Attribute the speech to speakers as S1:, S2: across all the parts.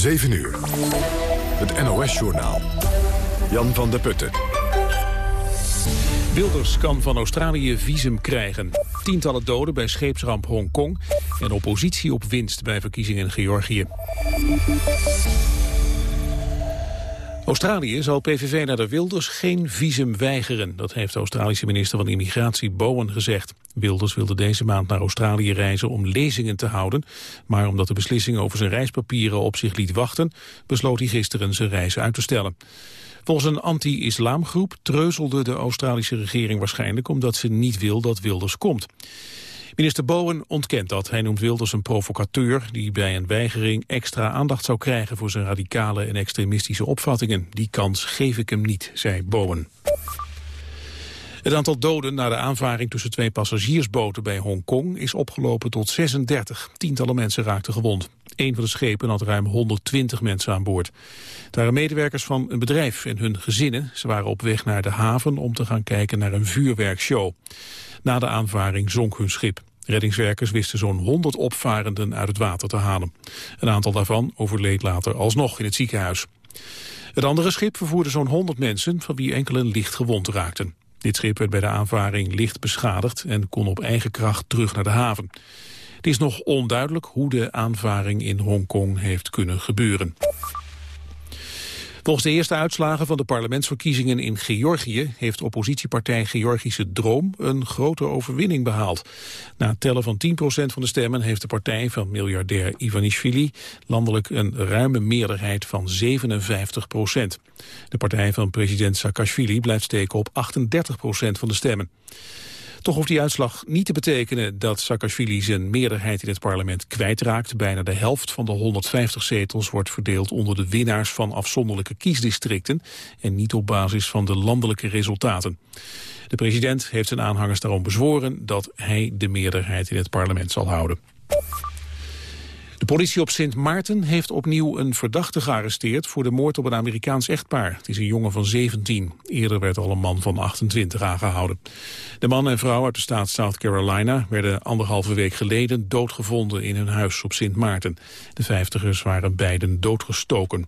S1: 7 uur. Het NOS-journaal. Jan van der Putten.
S2: Wilders kan van Australië visum krijgen. Tientallen doden bij scheepsramp Hongkong. En oppositie op winst bij verkiezingen in Georgië. Australië zal PVV naar de Wilders geen visum weigeren. Dat heeft de Australische minister van Immigratie Bowen gezegd. Wilders wilde deze maand naar Australië reizen om lezingen te houden. Maar omdat de beslissing over zijn reispapieren op zich liet wachten... besloot hij gisteren zijn reis uit te stellen. Volgens een anti-islamgroep treuzelde de Australische regering waarschijnlijk... omdat ze niet wil dat Wilders komt. Minister Bowen ontkent dat. Hij noemt Wilders een provocateur die bij een weigering extra aandacht zou krijgen voor zijn radicale en extremistische opvattingen. Die kans geef ik hem niet, zei Bowen. Het aantal doden na de aanvaring tussen twee passagiersboten bij Hongkong is opgelopen tot 36. Tientallen mensen raakten gewond. Een van de schepen had ruim 120 mensen aan boord. Het waren medewerkers van een bedrijf en hun gezinnen. Ze waren op weg naar de haven om te gaan kijken naar een vuurwerkshow. Na de aanvaring zonk hun schip. Reddingswerkers wisten zo'n 100 opvarenden uit het water te halen. Een aantal daarvan overleed later alsnog in het ziekenhuis. Het andere schip vervoerde zo'n 100 mensen, van wie enkele licht gewond raakten. Dit schip werd bij de aanvaring licht beschadigd en kon op eigen kracht terug naar de haven. Het is nog onduidelijk hoe de aanvaring in Hongkong heeft kunnen gebeuren. Volgens de eerste uitslagen van de parlementsverkiezingen in Georgië heeft oppositiepartij Georgische Droom een grote overwinning behaald. Na het tellen van 10% van de stemmen heeft de partij van miljardair Ivanishvili landelijk een ruime meerderheid van 57%. De partij van president Saakashvili blijft steken op 38% van de stemmen. Toch hoeft die uitslag niet te betekenen dat Saakashvili zijn meerderheid in het parlement kwijtraakt. Bijna de helft van de 150 zetels wordt verdeeld onder de winnaars van afzonderlijke kiesdistricten en niet op basis van de landelijke resultaten. De president heeft zijn aanhangers daarom bezworen dat hij de meerderheid in het parlement zal houden. Politie op Sint Maarten heeft opnieuw een verdachte gearresteerd voor de moord op een Amerikaans echtpaar. Het is een jongen van 17. Eerder werd al een man van 28 aangehouden. De man en vrouw uit de staat South Carolina werden anderhalve week geleden doodgevonden in hun huis op Sint Maarten. De vijftigers waren beiden doodgestoken.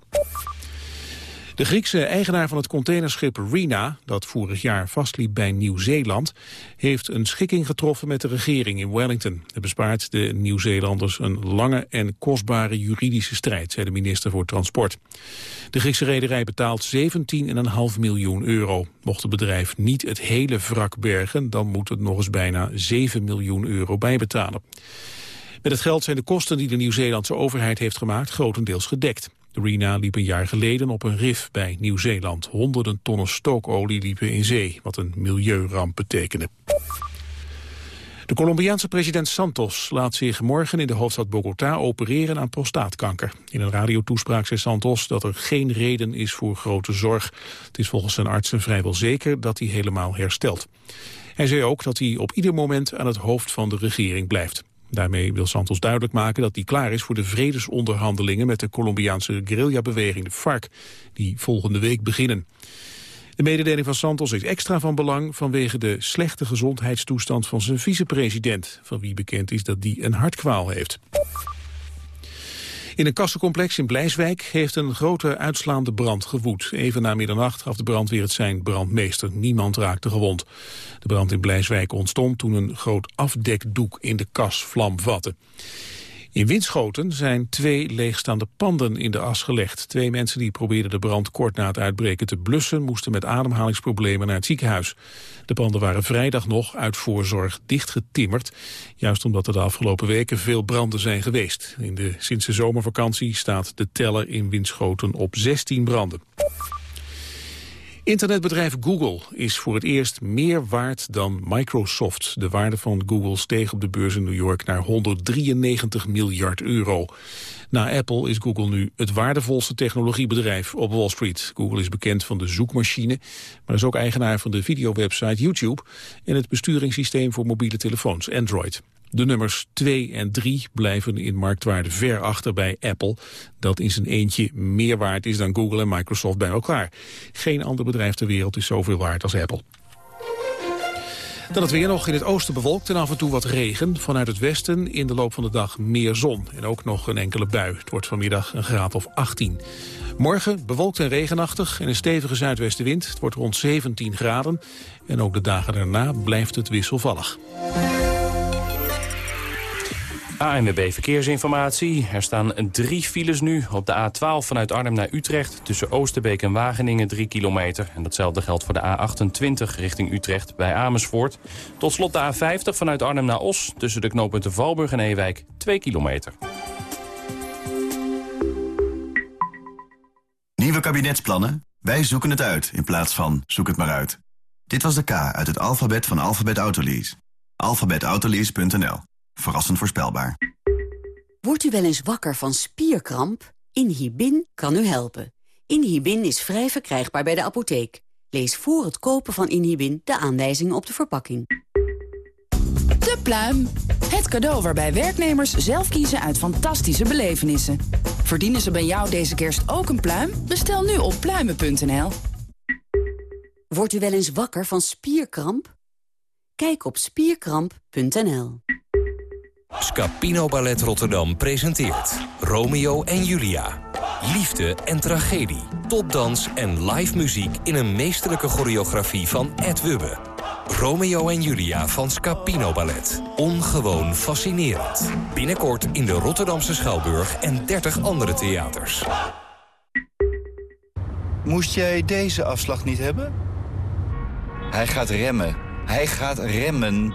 S2: De Griekse eigenaar van het containerschip Rena, dat vorig jaar vastliep bij Nieuw-Zeeland, heeft een schikking getroffen met de regering in Wellington. Het bespaart de Nieuw-Zeelanders een lange en kostbare juridische strijd, zei de minister voor Transport. De Griekse rederij betaalt 17,5 miljoen euro. Mocht het bedrijf niet het hele wrak bergen, dan moet het nog eens bijna 7 miljoen euro bijbetalen. Met het geld zijn de kosten die de Nieuw-Zeelandse overheid heeft gemaakt grotendeels gedekt. De Rena liep een jaar geleden op een rif bij Nieuw-Zeeland. Honderden tonnen stookolie liepen in zee, wat een milieuramp betekende. De Colombiaanse president Santos laat zich morgen in de hoofdstad Bogota opereren aan prostaatkanker. In een radiotoespraak zei Santos dat er geen reden is voor grote zorg. Het is volgens zijn artsen vrijwel zeker dat hij helemaal herstelt. Hij zei ook dat hij op ieder moment aan het hoofd van de regering blijft. Daarmee wil Santos duidelijk maken dat hij klaar is voor de vredesonderhandelingen met de Colombiaanse guerrillabeweging de FARC, die volgende week beginnen. De mededeling van Santos is extra van belang vanwege de slechte gezondheidstoestand van zijn vicepresident, van wie bekend is dat die een hartkwaal heeft. In een kassencomplex in Blijswijk heeft een grote uitslaande brand gewoed. Even na middernacht gaf de brandweer het zijn brandmeester. Niemand raakte gewond. De brand in Blijswijk ontstond toen een groot afdekdoek in de kas vlam vatte. In Winschoten zijn twee leegstaande panden in de as gelegd. Twee mensen die probeerden de brand kort na het uitbreken te blussen... moesten met ademhalingsproblemen naar het ziekenhuis. De panden waren vrijdag nog uit voorzorg dichtgetimmerd... juist omdat er de afgelopen weken veel branden zijn geweest. In de, sinds de zomervakantie staat de teller in Winschoten op 16 branden. Internetbedrijf Google is voor het eerst meer waard dan Microsoft. De waarde van Google steeg op de beurs in New York naar 193 miljard euro. Na Apple is Google nu het waardevolste technologiebedrijf op Wall Street. Google is bekend van de zoekmachine, maar is ook eigenaar van de videowebsite YouTube... en het besturingssysteem voor mobiele telefoons, Android. De nummers 2 en 3 blijven in marktwaarde ver achter bij Apple, dat in zijn eentje meer waard is dan Google en Microsoft bij elkaar. Geen ander bedrijf ter wereld is zoveel waard als Apple. Dan het weer nog in het oosten bewolkt en af en toe wat regen. Vanuit het westen in de loop van de dag meer zon. En ook nog een enkele bui. Het wordt vanmiddag een graad of 18. Morgen bewolkt en regenachtig en een stevige zuidwestenwind. Het wordt rond 17 graden. En ook de dagen daarna blijft het wisselvallig.
S3: ANWB Verkeersinformatie. Er staan drie files nu op de A12 vanuit Arnhem naar Utrecht... tussen Oosterbeek en Wageningen 3 kilometer. En datzelfde geldt voor de A28 richting Utrecht bij Amersfoort. Tot slot de A50 vanuit Arnhem naar Os... tussen de knooppunten Valburg en Ewijk 2 kilometer.
S4: Nieuwe kabinetsplannen? Wij zoeken het uit in plaats van zoek het maar uit. Dit was de K uit het alfabet van Alphabet Autolease. Alphabetautolease.nl Verrassend voorspelbaar.
S5: Wordt u wel eens wakker van spierkramp? Inhibin kan u helpen. Inhibin is vrij verkrijgbaar bij de apotheek. Lees voor het kopen van Inhibin de aanwijzingen op de verpakking.
S6: De pluim. Het cadeau waarbij werknemers zelf kiezen uit fantastische belevenissen. Verdienen ze bij jou deze kerst ook een pluim? Bestel nu op pluimen.nl.
S5: Wordt u wel eens wakker van spierkramp? Kijk op spierkramp.nl.
S7: Scapino Ballet Rotterdam presenteert Romeo en Julia. Liefde en tragedie, topdans en live muziek in een meesterlijke choreografie van Ed Wubbe. Romeo en Julia van Scapino Ballet. Ongewoon fascinerend. Binnenkort in de Rotterdamse Schouwburg en 30 andere theaters.
S8: Moest jij deze afslag niet hebben? Hij gaat remmen. Hij gaat remmen.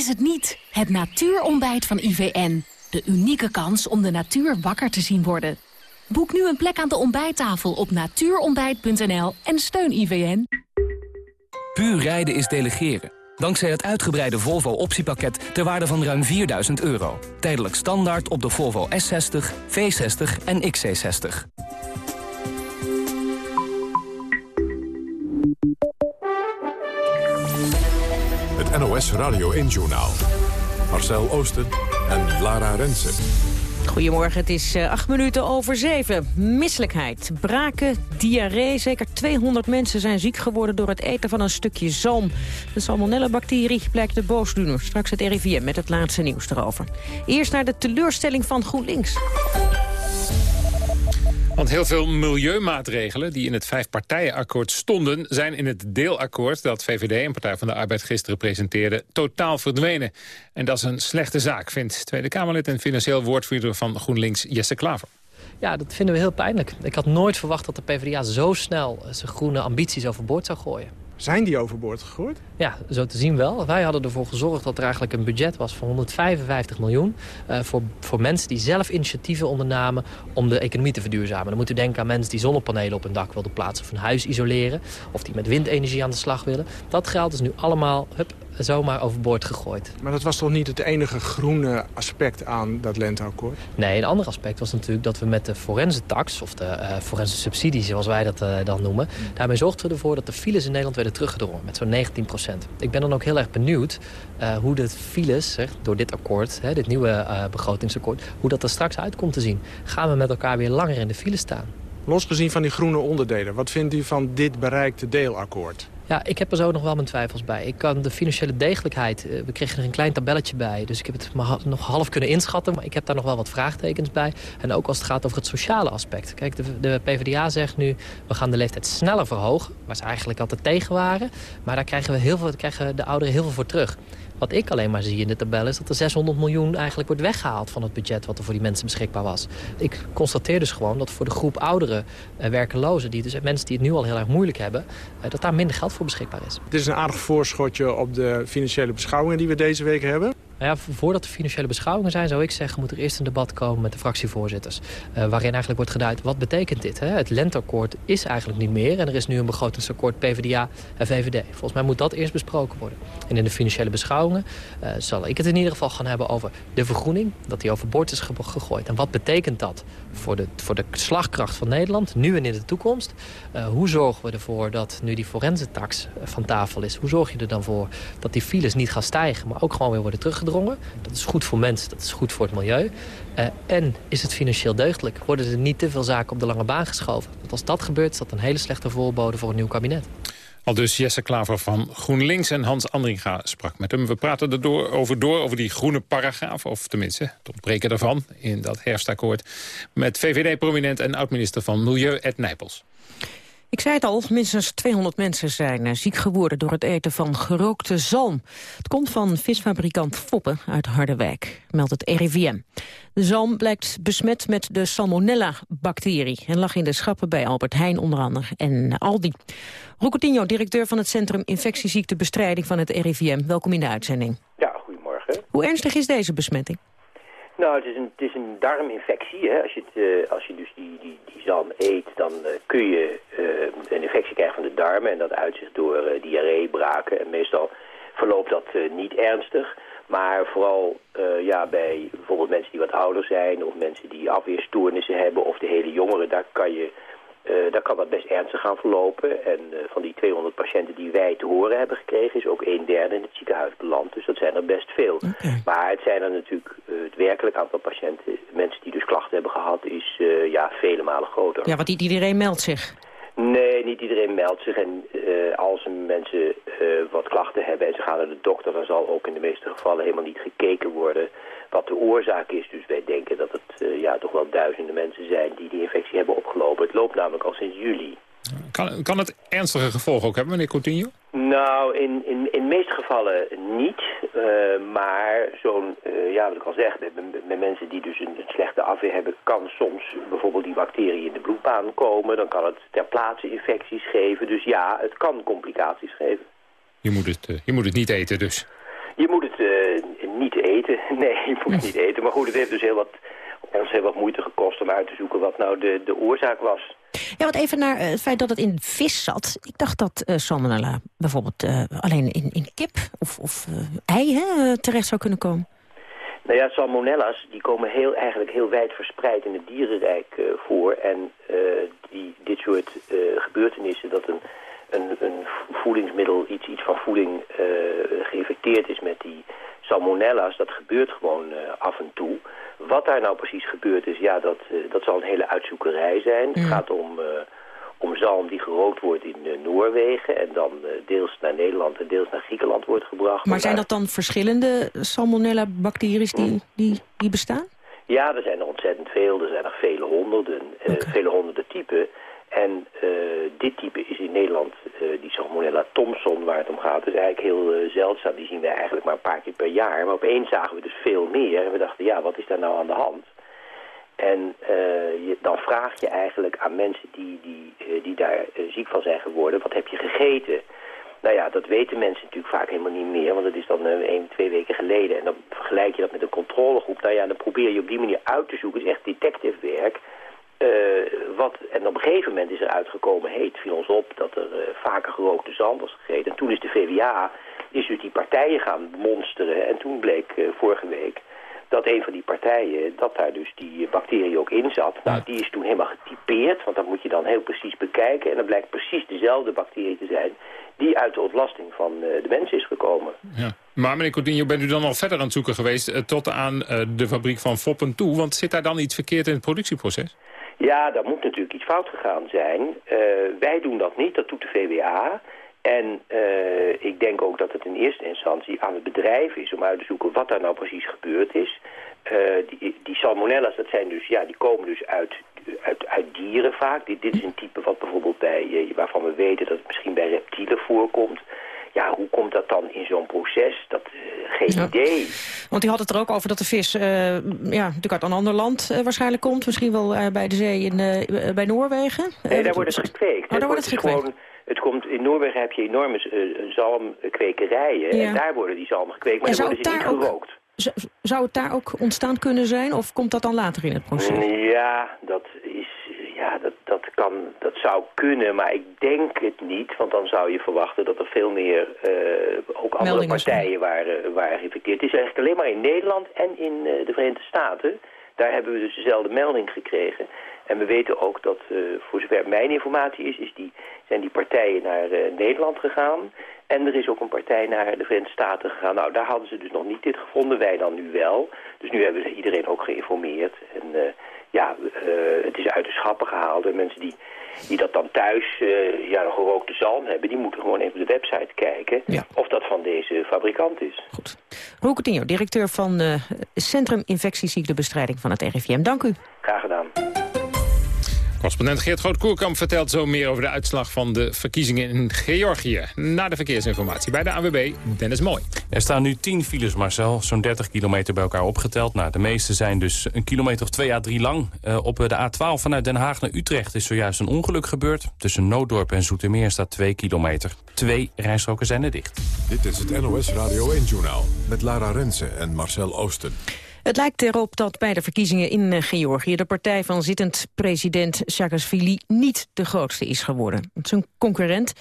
S9: Mis het niet, het natuurontbijt van IVN. De unieke kans om de natuur wakker te zien worden. Boek nu een plek aan de ontbijttafel op natuurontbijt.nl en steun IVN.
S10: Puur rijden is delegeren. Dankzij het uitgebreide Volvo optiepakket ter waarde van ruim 4000 euro. Tijdelijk standaard op de Volvo S60, V60 en XC60.
S1: NOS Radio 1-journaal. Marcel Oosten en Lara Rensen.
S11: Goedemorgen, het is uh, acht minuten over zeven. Misselijkheid, braken, diarree. Zeker 200 mensen zijn ziek geworden door het eten van een stukje zalm. De salmonella-bacterie blijkt de boosdoener. Straks het RIVM met het laatste nieuws erover. Eerst naar de teleurstelling van GroenLinks.
S12: Want heel veel milieumaatregelen die in het vijfpartijenakkoord stonden... zijn in het deelakkoord dat VVD en Partij van de Arbeid gisteren presenteerden... totaal verdwenen. En dat is een slechte zaak, vindt Tweede Kamerlid... en financieel woordvoerder van GroenLinks Jesse Klaver.
S13: Ja, dat vinden we heel pijnlijk. Ik had nooit verwacht dat de PvdA zo snel zijn groene ambities overboord zou gooien.
S14: Zijn die overboord gegooid?
S13: Ja, zo te zien wel. Wij hadden ervoor gezorgd dat er eigenlijk een budget was van 155 miljoen... Uh, voor, voor mensen die zelf initiatieven ondernamen om de economie te verduurzamen. Dan moet u denken aan mensen die zonnepanelen op hun dak wilden plaatsen... of een huis isoleren, of die met windenergie aan de slag willen. Dat geld is nu allemaal hup, zomaar overboord gegooid.
S14: Maar dat was toch niet het enige groene aspect aan dat lenteakkoord?
S13: Nee, een ander aspect was natuurlijk dat we met de forense tax... of de uh, forense subsidie, zoals wij dat uh, dan noemen... daarmee zorgden we ervoor dat de files in Nederland werden teruggedrongen... met zo'n 19 procent. Ik ben dan ook heel erg benieuwd uh, hoe de files, zeg, door dit akkoord... Hè, dit nieuwe begrotingsakkoord, hoe dat er straks uit komt te zien. Gaan we met elkaar weer langer in de file staan?
S14: Losgezien van die groene onderdelen, wat vindt u van dit bereikte deelakkoord?
S13: Ja, ik heb er zo nog wel mijn twijfels bij. Ik kan de financiële degelijkheid... we kregen er een klein tabelletje bij. Dus ik heb het nog half kunnen inschatten. Maar ik heb daar nog wel wat vraagtekens bij. En ook als het gaat over het sociale aspect. Kijk, de, de PvdA zegt nu... we gaan de leeftijd sneller verhogen. Waar ze eigenlijk altijd tegen waren. Maar daar krijgen, we heel veel, krijgen de ouderen heel veel voor terug. Wat ik alleen maar zie in de tabel is dat er 600 miljoen eigenlijk wordt weggehaald van het budget wat er voor die mensen beschikbaar was. Ik constateer dus gewoon dat voor de groep ouderen uh, werkelozen, die dus mensen die het nu al heel erg moeilijk hebben, uh, dat daar minder geld voor beschikbaar is.
S14: Dit is een aardig voorschotje op de financiële beschouwingen die we deze week hebben.
S13: Nou ja, voordat er financiële beschouwingen zijn, zou ik zeggen... moet er eerst een debat komen met de fractievoorzitters. Uh, waarin eigenlijk wordt geduid, wat betekent dit? Hè? Het lenteakkoord is eigenlijk niet meer. En er is nu een begrotingsakkoord PvdA en VVD. Volgens mij moet dat eerst besproken worden. En in de financiële beschouwingen uh, zal ik het in ieder geval gaan hebben over de vergroening. Dat die overboord is gegooid. En wat betekent dat voor de, voor de slagkracht van Nederland, nu en in de toekomst? Uh, hoe zorgen we ervoor dat nu die forensentax van tafel is... hoe zorg je er dan voor dat die files niet gaan stijgen... maar ook gewoon weer worden teruggedrongen? Dat is goed voor mensen, dat is goed voor het milieu. Uh, en is het financieel deugdelijk? Worden er niet te veel zaken op de lange baan geschoven? Want als dat gebeurt, is dat een hele slechte voorbode voor een nieuw kabinet.
S12: Al dus Jesse Klaver van GroenLinks en Hans Andringa sprak met hem. We praten er door, over door, over die groene paragraaf, of tenminste het ontbreken daarvan in dat herfstakkoord, met VVD-prominent en oud-minister van Milieu Ed Nijpels.
S11: Ik zei het al, minstens 200 mensen zijn eh, ziek geworden door het eten van gerookte zalm. Het komt van visfabrikant Foppen uit Harderwijk, meldt het RIVM. De zalm blijkt besmet met de Salmonella-bacterie... en lag in de schappen bij Albert Heijn onder andere en Aldi. Rocotinho, directeur van het Centrum Infectieziektebestrijding van het RIVM. Welkom in de uitzending.
S15: Ja, goedemorgen.
S11: Hoe ernstig is deze besmetting?
S15: Nou, het is een, het is een darminfectie. Hè. Als, je het, uh, als je dus die, die, zalm eet, dan uh, kun je uh, een infectie krijgen van de darmen. En dat uitzicht door diarree, braken. En meestal verloopt dat niet ernstig. Maar vooral ja, bij bijvoorbeeld mensen die wat ouder zijn... of mensen die afweerstoornissen hebben... of de hele jongeren, daar kan je daar kan dat best ernstig gaan verlopen. En uh, van die 200 patiënten die wij te horen hebben gekregen... is ook een derde in het ziekenhuis beland. Dus dat zijn er best veel. Okay. Maar het zijn er natuurlijk... Uh, het werkelijk aantal patiënten... mensen die dus klachten hebben gehad... is ja, vele malen groter.
S11: Ja, want iedereen meldt zich.
S15: Nee, niet iedereen meldt zich. En als mensen wat klachten hebben en ze gaan naar de dokter... dan zal ook in de meeste gevallen helemaal niet gekeken worden wat de oorzaak is. Dus wij denken dat het uh, ja, toch wel duizenden mensen zijn die die infectie hebben opgelopen. Het loopt namelijk al sinds juli.
S12: Kan, kan het ernstige gevolgen ook hebben, meneer Coutinho?
S15: Nou, in, in, in de meeste gevallen niet. Uh, maar zo'n, uh, ja, wat ik al zeg, met, met, mensen die dus een, slechte afweer hebben... kan soms bijvoorbeeld die bacterie in de bloedbaan komen. Dan kan het ter plaatse infecties geven. Dus ja, het kan complicaties geven.
S12: Je moet het, je moet het niet eten dus?
S15: Je moet het niet eten. Nee, je moet het niet eten. Maar goed, het heeft dus heel wat, ons heel wat moeite gekost om uit te zoeken wat nou de, de oorzaak was.
S11: Ja, wat even naar uh, het feit dat het in vis zat. Ik dacht dat uh, salmonella bijvoorbeeld alleen in, in kip of, of ei hè, terecht zou kunnen komen.
S15: Nou ja, salmonella's die komen heel, eigenlijk heel wijd verspreid in het dierenrijk voor. En die, dit soort gebeurtenissen, dat een een, een voedingsmiddel, iets, iets van voeding uh, geïnfecteerd is met die salmonella's, dat gebeurt gewoon uh, af en toe. Wat daar nou precies gebeurd is, ja, dat, uh, dat zal een hele uitzoekerij zijn. Mm. Het gaat om, om zalm die gerookt wordt in Noorwegen en dan deels naar Nederland en deels naar Griekenland wordt gebracht.
S11: Maar zijn dat dan verschillende salmonella-bacteriën die, mm. die, die bestaan?
S15: Ja, er zijn er ontzettend veel. Er zijn er vele honderden, okay. vele honderden typen. En uh, dit type is in Nederland, uh, die Salmonella Thomson waar het om gaat, is eigenlijk heel uh, zeldzaam. Die zien we eigenlijk maar een paar keer per jaar. Maar opeens zagen we dus veel meer. En we dachten, ja, wat is daar nou aan de hand? En je, dan vraag je eigenlijk aan mensen die, die, die daar ziek van zijn geworden, wat heb je gegeten? Nou ja, dat weten mensen natuurlijk vaak helemaal niet meer, want het is dan één, twee weken geleden. En dan vergelijk je dat met een controlegroep. Nou ja, dan probeer je op die manier uit te zoeken. Is echt detective werk uh, wat, en op een gegeven moment is er uitgekomen, heet viel ons op, dat er uh, vaker gerookte zand was gegeten. En toen is de VWA, is dus die partijen gaan monsteren. En toen bleek uh, vorige week dat een van die partijen, dat daar dus die bacterie ook in zat. Nou, die is toen helemaal getypeerd, want dat moet je dan heel precies bekijken. En dan blijkt precies dezelfde bacterie te zijn die uit de ontlasting van de mensen is gekomen.
S12: Ja. Maar meneer Coutinho, bent u dan al verder aan het zoeken geweest tot aan de fabriek van Foppen toe? Want zit daar dan iets verkeerd in het productieproces?
S15: Ja, daar moet natuurlijk iets fout gegaan zijn. Uh, wij doen dat niet, dat doet de VWA. En uh, ik denk ook dat het in eerste instantie aan het bedrijf is om uit te zoeken wat daar nou precies gebeurd is. Uh, die, die salmonella's, dat zijn dus, ja, die komen dus uit, uit, uit dieren vaak. Dit, dit is een type wat bijvoorbeeld bij, waarvan we weten dat het misschien bij reptielen voorkomt. Ja, hoe komt dat dan in zo'n proces? Dat, uh, geen idee.
S11: Want u had het er ook over dat de vis uh, ja, natuurlijk uit een ander land uh, waarschijnlijk komt. Misschien wel bij de zee in, bij Noorwegen.
S15: Nee, daar wordt het gekweekt.
S11: Oh, daar wordt het gekweekt. Gewoon,
S15: het komt, in Noorwegen heb je enorme zalmkwekerijen. Ja. En daar worden die zalmen gekweekt, maar daar worden ze niet
S11: ook,
S15: gerookt.
S11: zou het daar ook ontstaan kunnen zijn? Of komt dat dan later in het proces?
S15: Ja, dat. Ja, dat, dat, kan, dat zou kunnen, maar ik denk het niet. Want dan zou je verwachten dat er veel meer ook andere partijen waren, waren geïnfecteerd. Het is eigenlijk alleen maar in Nederland en in de Verenigde Staten. Daar hebben we dus dezelfde melding gekregen. En we weten ook dat, voor zover mijn informatie is, is die, zijn die partijen naar Nederland gegaan. En er is ook een partij naar de Verenigde Staten gegaan. Nou, daar hadden ze dus nog niet dit gevonden, wij dan nu wel. Dus nu hebben ze iedereen ook geïnformeerd. En uh, ja, uh, het is uit de schappen gehaald. En mensen die, die dat dan thuis, uh, ja, een gerookte zalm hebben... die moeten gewoon even op de website kijken of dat van deze fabrikant is.
S11: Goed. Roeketinho, directeur van Centrum Infectieziektebestrijding van het RIVM. Dank u.
S15: Graag gedaan.
S12: Correspondent Geert Groot-Koerkamp vertelt zo meer over de uitslag van de verkiezingen in Georgië. Na de verkeersinformatie bij de AWB, Dennis Mooi.
S3: Er staan nu 10 files, Marcel, zo'n 30 kilometer bij elkaar opgeteld. Nou, de meeste zijn dus een kilometer of 2 à 3 lang. Uh, op de A12 vanuit Den Haag naar Utrecht is zojuist een ongeluk gebeurd. Tussen Nooddorp en Zoetermeer staat 2 kilometer. Twee rijstroken zijn er dicht.
S1: Dit is het NOS Radio 1-journaal met Lara Rensen en Marcel Oosten.
S11: Het lijkt erop dat bij de verkiezingen in eh, Georgië... de partij van zittend president Saakashvili niet de grootste is geworden. Zijn concurrent,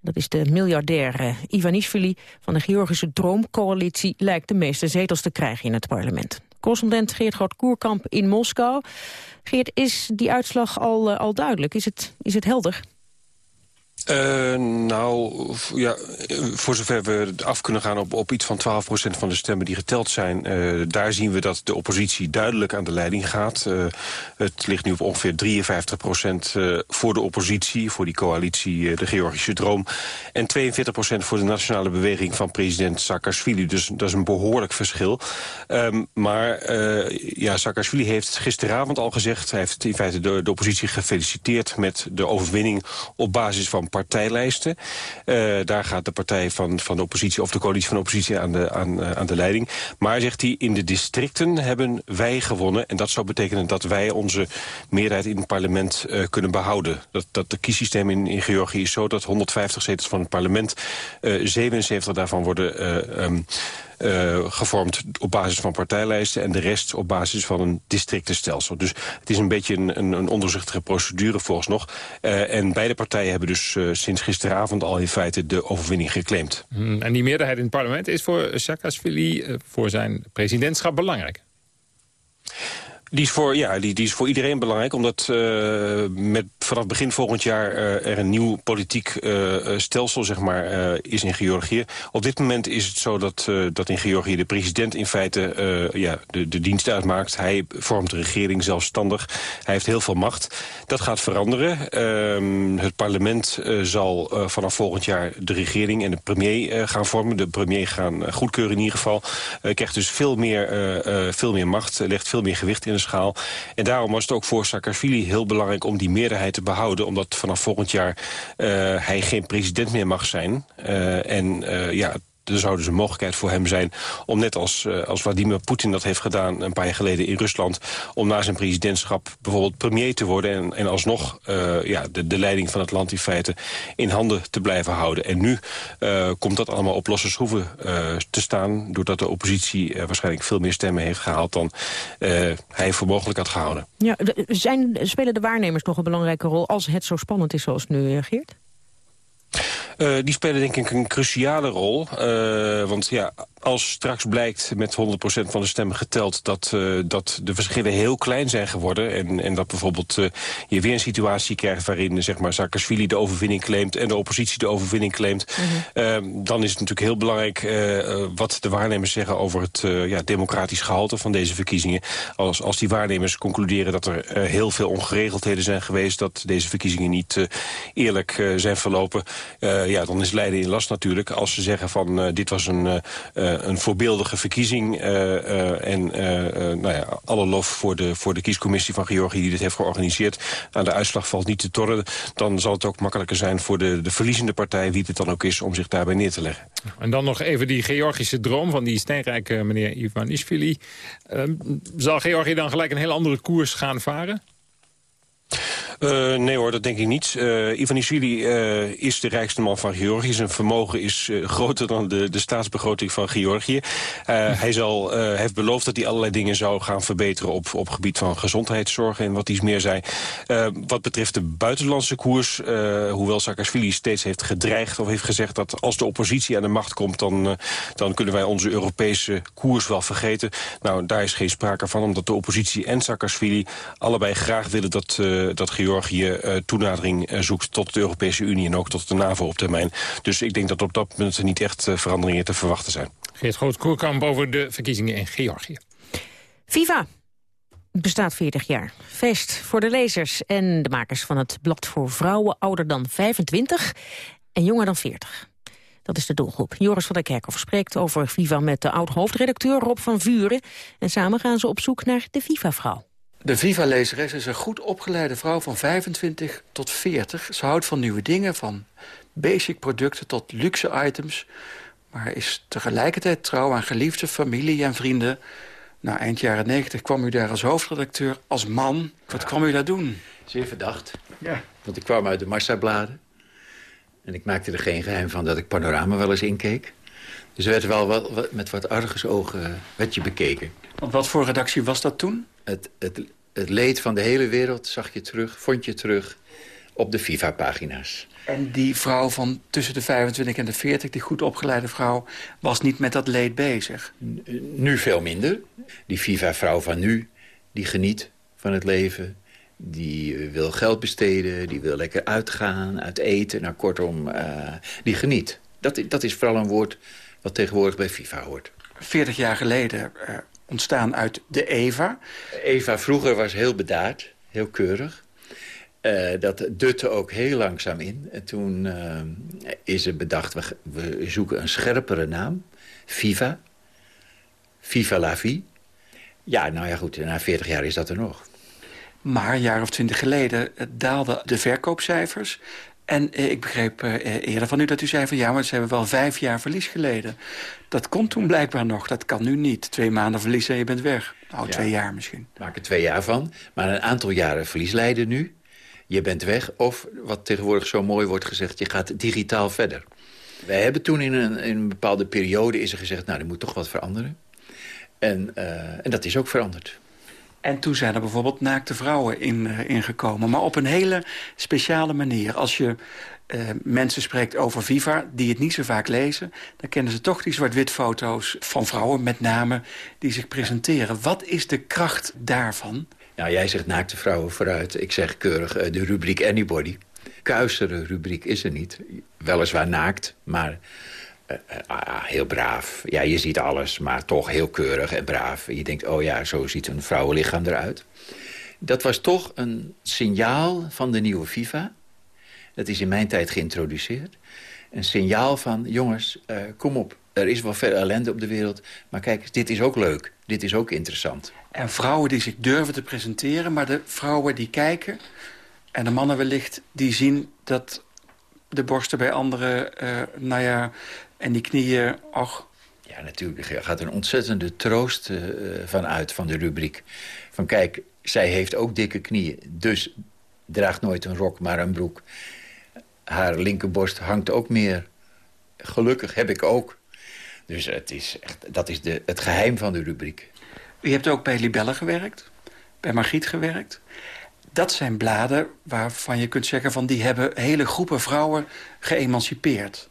S11: dat is de miljardair uh, Ivanishvili... van de Georgische Droomcoalitie lijkt de meeste zetels te krijgen in het parlement. Correspondent Geert Groot-Koerkamp in Moskou. Geert, is die uitslag al, uh, al duidelijk? Is het, is het helder?
S16: Uh, nou, ja, voor zover we af kunnen gaan op, op iets van 12% van de stemmen die geteld zijn... Uh, daar zien we dat de oppositie duidelijk aan de leiding gaat. Uh, het ligt nu op ongeveer 53% voor de oppositie, voor die coalitie de Georgische Droom... en 42% voor de nationale beweging van president Saakashvili. Dus dat is een behoorlijk verschil. Um, maar ja, Saakashvili heeft gisteravond al gezegd... hij heeft in feite de, de oppositie gefeliciteerd met de overwinning op basis van partijlijsten. Uh, daar gaat de partij van, van de oppositie of de coalitie van de oppositie aan de, aan, uh, aan de leiding. Maar, zegt hij, in de districten hebben wij gewonnen. En dat zou betekenen dat wij onze meerderheid in het parlement uh, kunnen behouden. Dat, dat de kiessysteem in, in Georgië is zo dat 150 zetels van het parlement... 77 daarvan worden... Um, uh, gevormd op basis van partijlijsten... en de rest op basis van een districtenstelsel. Dus het is een beetje een, een, een onderzichtige procedure volgens nog. Uh, en beide partijen hebben dus uh, sinds gisteravond al in feite de overwinning geclaimd.
S12: Hmm, en die meerderheid in het parlement is voor Saakashvili... voor zijn presidentschap belangrijk?
S16: Die is, voor, ja, die, die is voor iedereen belangrijk, omdat uh, met, vanaf begin volgend jaar uh, er een nieuw politiek uh, stelsel zeg maar, is in Georgië. Op dit moment is het zo dat, dat in Georgië de president in feite ja, de, de dienst uitmaakt. Hij vormt de regering zelfstandig. Hij heeft heel veel macht. Dat gaat veranderen. Ehm, het parlement zal vanaf volgend jaar de regering en de premier gaan vormen. De premier gaan goedkeuren in ieder geval. krijgt dus veel meer, veel meer macht, legt veel meer gewicht in schaal. En daarom was het ook voor Saakashvili heel belangrijk om die meerderheid te behouden. Omdat vanaf volgend jaar uh, hij geen president meer mag zijn. Uh, en uh, ja, er zou dus een mogelijkheid voor hem zijn om net als, uh, als Vladimir Poetin dat heeft gedaan een paar jaar geleden in Rusland, om na zijn presidentschap bijvoorbeeld premier te worden en, en alsnog uh, ja, de, de leiding van het land in feite in handen te blijven houden. En nu uh, komt dat allemaal op losse schroeven te staan, doordat de oppositie waarschijnlijk veel meer stemmen heeft gehaald dan hij voor mogelijk had gehouden.
S11: Ja, zijn, spelen de waarnemers nog een belangrijke rol als het zo spannend is zoals nu reageert?
S16: Uh, die spelen denk ik een cruciale rol. Uh, want ja, als straks blijkt met 100% van de stemmen geteld... dat, uh, dat de verschillen heel klein zijn geworden... en, en dat bijvoorbeeld uh, je weer een situatie krijgt... waarin zeg maar, Saakashvili de overwinning claimt... en de oppositie de overwinning claimt... Mm -hmm. uh, dan is het natuurlijk heel belangrijk wat de waarnemers zeggen... over het ja, democratisch gehalte van deze verkiezingen. Als, als die waarnemers concluderen dat er heel veel ongeregeldheden zijn geweest... dat deze verkiezingen niet eerlijk zijn verlopen... ja, dan is Leiden in last natuurlijk. Als ze zeggen van dit was een een voorbeeldige verkiezing. Uh, en nou ja, alle lof voor de, voor de kiescommissie van Georgië die dit heeft georganiseerd. Aan de uitslag valt niet te torren. Dan zal het ook makkelijker zijn voor de, de verliezende partij, wie het dan ook is, om zich daarbij neer te leggen.
S12: En dan nog even die Georgische droom van die steenrijke meneer Ivanishvili. Uh, zal Georgië dan gelijk een heel andere koers gaan varen?
S16: Uh, nee hoor, dat denk ik niet. Uh, Ivanishvili uh, is de rijkste man van Georgië. Zijn vermogen is groter dan de, de staatsbegroting van Georgië. hij zal, heeft beloofd dat hij allerlei dingen zou gaan verbeteren... op, op gebied van gezondheidszorg en wat iets meer zei. wat betreft de buitenlandse koers... hoewel Saakashvili steeds heeft gedreigd of heeft gezegd... dat als de oppositie aan de macht komt... dan, dan kunnen wij onze Europese koers wel vergeten. Nou, daar is geen sprake van, omdat de oppositie en Saakashvili... allebei graag willen dat, dat Georgië Georgië uh, toenadering uh, zoekt tot de Europese Unie... en ook tot de NAVO op termijn. Dus ik denk dat op dat punt niet echt uh, veranderingen te verwachten zijn.
S12: Geert Groot-Koerkamp over de verkiezingen in Georgië.
S11: Viva bestaat 40 jaar. Feest voor de lezers en de makers van het blad voor vrouwen ouder dan 25 en jonger dan 40. Dat is de doelgroep. Joris van der Kerkhoff spreekt over Viva met de oud-hoofdredacteur Rob van Vuren. En samen gaan ze op zoek naar de Viva-vrouw.
S17: De Viva-lezeres is een goed opgeleide vrouw van 25 tot 40. Ze houdt van nieuwe dingen, van basic producten tot luxe items... maar is tegelijkertijd trouw aan geliefde familie en vrienden. Na eind jaren 90 kwam u daar als hoofdredacteur, als man. Wat kwam u daar doen?
S18: Zeer verdacht. Ja. Want ik kwam uit de Massa-bladen. En ik maakte er geen geheim van dat ik Panorama wel eens inkeek. Dus er werd wel wat, met wat argusogen werd je bekeken.
S17: Want wat voor redactie was dat toen?
S18: Het, het, het leed van de hele wereld zag je terug, vond je terug op de FIFA-pagina's.
S17: En die vrouw van tussen de 25 en de 40, die goed opgeleide vrouw... was niet met dat leed bezig?
S18: Nu veel minder. Die FIFA-vrouw van nu, die geniet van het leven... die wil geld besteden, die wil lekker uitgaan, uit eten. Nou, kortom, uh, die geniet. Dat, dat is vooral een woord wat tegenwoordig bij FIFA hoort.
S17: 40 jaar geleden uh, ontstaan uit de Eva.
S18: Eva vroeger was heel bedaard, heel keurig. Uh, dat dutte ook heel langzaam in. En toen uh, is er bedacht, we, we, zoeken een scherpere naam. Viva. Viva la vie. Ja, nou ja goed, na 40 jaar is dat er nog.
S17: Maar een jaar of twintig geleden daalden de verkoopcijfers. En eh, ik begreep eh, eerder van u dat u zei van... ja, maar ze hebben wel vijf jaar verlies geleden. Dat kon toen blijkbaar nog, dat kan nu niet. Twee maanden verlies en je bent weg. Nou, ja, twee jaar misschien.
S18: Maak er twee jaar van. Maar een aantal jaren verlies leiden nu. Je bent weg. Of, wat tegenwoordig zo mooi wordt gezegd... je gaat digitaal verder. Wij hebben toen in een, in een bepaalde periode is er gezegd... nou, er moet toch wat veranderen. En, uh, en dat is ook veranderd.
S17: En toen zijn er bijvoorbeeld naakte vrouwen in, uh, ingekomen. Maar op een hele speciale manier. Als je uh, mensen spreekt over Viva, die het niet zo vaak lezen... dan kennen ze toch die zwart-wit foto's van vrouwen met name die zich presenteren. Wat is de kracht daarvan?
S18: Nou, jij zegt naakte vrouwen vooruit. Ik zeg keurig uh, de rubriek Anybody. Kuisere rubriek is er niet. Weliswaar naakt, maar uh, heel braaf. Ja, je ziet alles, maar toch heel keurig en braaf. Je denkt, oh ja, zo ziet een vrouwenlichaam eruit. Dat was toch een signaal van de nieuwe FIFA. Dat is in mijn tijd geïntroduceerd. Een signaal van, jongens, uh, kom op. Er is wel veel ellende op de wereld. Maar kijk, dit is ook leuk. Dit is ook interessant.
S17: En vrouwen die zich durven te presenteren... maar de vrouwen die kijken... en de mannen wellicht die zien dat de borsten bij anderen... Nou ja, en die knieën, ach...
S18: Ja, natuurlijk. Er gaat een ontzettende troost uh, van uit van de rubriek. Van kijk, zij heeft ook dikke knieën. Dus draagt nooit een rok, maar een broek. Haar linkerborst hangt ook meer. Gelukkig heb ik ook. Dus het is echt, dat is de, het geheim van de rubriek.
S17: U hebt ook bij Libelle gewerkt, bij Margriet gewerkt. Dat zijn bladen waarvan je kunt zeggen... van die hebben hele groepen vrouwen geëmancipeerd.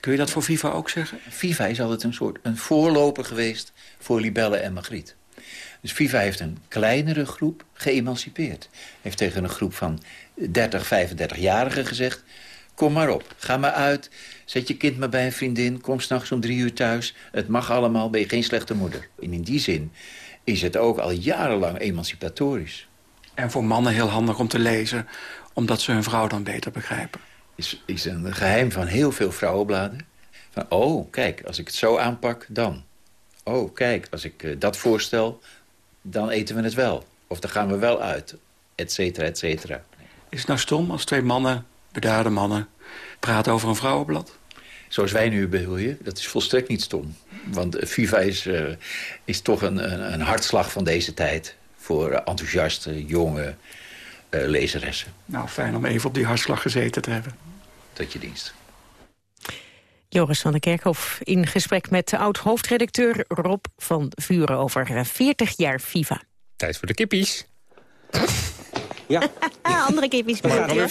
S17: Kun je dat voor Viva ook zeggen?
S18: Viva is altijd een soort een voorloper geweest voor Libelle en Margriet. Dus Viva heeft een kleinere groep geëmancipeerd. Heeft tegen een groep van 30, 35-jarigen gezegd... kom maar op, ga maar uit, zet je kind maar bij een vriendin... kom s'nachts om drie uur thuis, het mag allemaal, ben je geen slechte moeder. En in die zin is het ook al jarenlang emancipatorisch.
S17: En voor mannen heel handig om te lezen... omdat ze hun vrouw dan beter begrijpen
S18: is, is een geheim van heel veel vrouwenbladen. Van, oh, kijk, als ik het zo aanpak, dan. Oh, kijk, als ik uh, dat voorstel, dan eten we het wel. Of dan gaan we wel uit, et cetera, et cetera.
S17: Is het nou stom als twee mannen, bedaarde mannen... praten over een vrouwenblad?
S18: Zoals wij nu bedoel je, dat is volstrekt niet stom. Want FIFA is, uh, is toch een, een, een, hartslag van deze tijd... voor enthousiaste, jonge, uh, lezeressen.
S17: Nou, fijn om even op die hartslag gezeten te hebben.
S18: Tot je dienst.
S11: Joris van der Kerkhof in gesprek met oud-hoofdredacteur Rob van Vuren over 40 jaar FIFA.
S12: Tijd voor de kippies.
S19: Ja.
S11: Andere kippies.
S19: We gaan, even,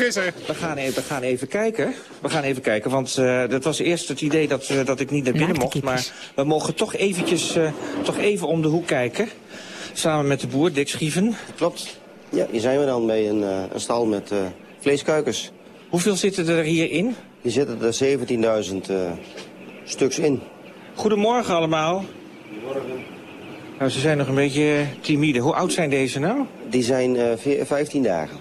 S19: we, gaan even, we gaan even kijken. We gaan even kijken, want uh, dat was eerst het idee dat, uh, dat ik niet naar binnen mocht. Maar we mogen toch eventjes, uh, toch even om de hoek kijken. Samen met de boer, Dick Schieven.
S20: Klopt. Ja, hier zijn we dan bij een, een stal met vleeskuikens.
S19: Hoeveel zitten er hierin?
S20: Hier zitten er 17.000 stuks in.
S19: Goedemorgen allemaal.
S20: Goedemorgen.
S19: Nou, ze zijn nog een beetje timide. Hoe oud zijn deze nou?
S20: Die zijn uh, 15 dagen.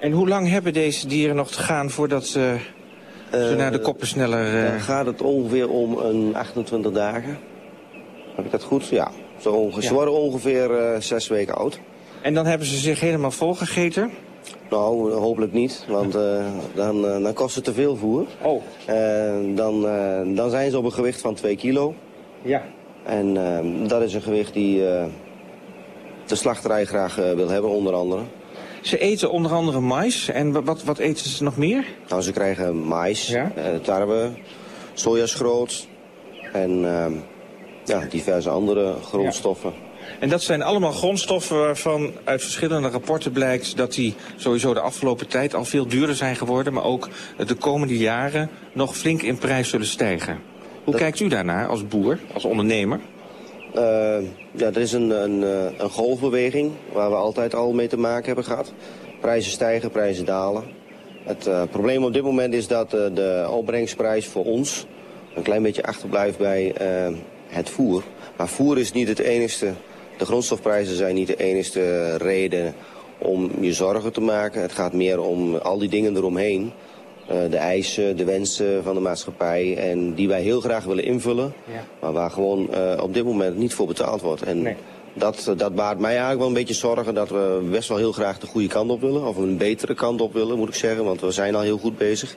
S19: En hoe lang hebben deze dieren nog te gaan voordat ze, uh, ze naar de koppen sneller...
S20: Uh... Dan gaat het ongeveer om een 28 dagen. Heb ik dat goed? Ja. Zo ongeveer, ja. Ze worden ongeveer uh, zes weken oud.
S19: En dan hebben ze zich helemaal volgegeten?
S20: Nou, hopelijk niet, want dan, dan kost het te veel voer.
S19: Oh.
S20: dan, dan zijn ze op een gewicht van 2 kilo.
S19: Ja.
S20: En uh, dat is een gewicht die de slachterij graag wil hebben, onder andere.
S19: Ze eten onder andere mais. En wat, wat eten ze nog meer?
S20: Nou, ze krijgen mais, ja? tarwe, sojaschroot en ehm, ja, diverse andere grondstoffen.
S19: Ja. En dat zijn allemaal grondstoffen waarvan uit verschillende rapporten blijkt... dat die sowieso de afgelopen tijd al veel duurder zijn geworden... maar ook de komende jaren nog flink in prijs zullen stijgen. Hoe dat... kijkt u daarnaar als boer, als ondernemer?
S20: Uh, ja, er is een, een, een, golfbeweging waar we altijd al mee te maken hebben gehad. Prijzen stijgen, prijzen dalen. Het uh, probleem op dit moment is dat uh, de opbrengstprijs voor ons een klein beetje achterblijft bij het voer. Maar voer is niet het enige, de grondstofprijzen zijn niet de enige reden om je zorgen te maken. Het gaat meer om al die dingen eromheen. Uh, de eisen, de wensen van de maatschappij. En die wij heel graag willen invullen.
S19: Ja.
S20: Maar waar gewoon uh, op dit moment niet voor betaald wordt. En
S19: nee.
S20: dat, dat baart mij eigenlijk wel een beetje zorgen dat we best wel heel graag de goede kant op willen. Of een betere kant op willen, moet ik zeggen. Want we zijn al heel goed bezig.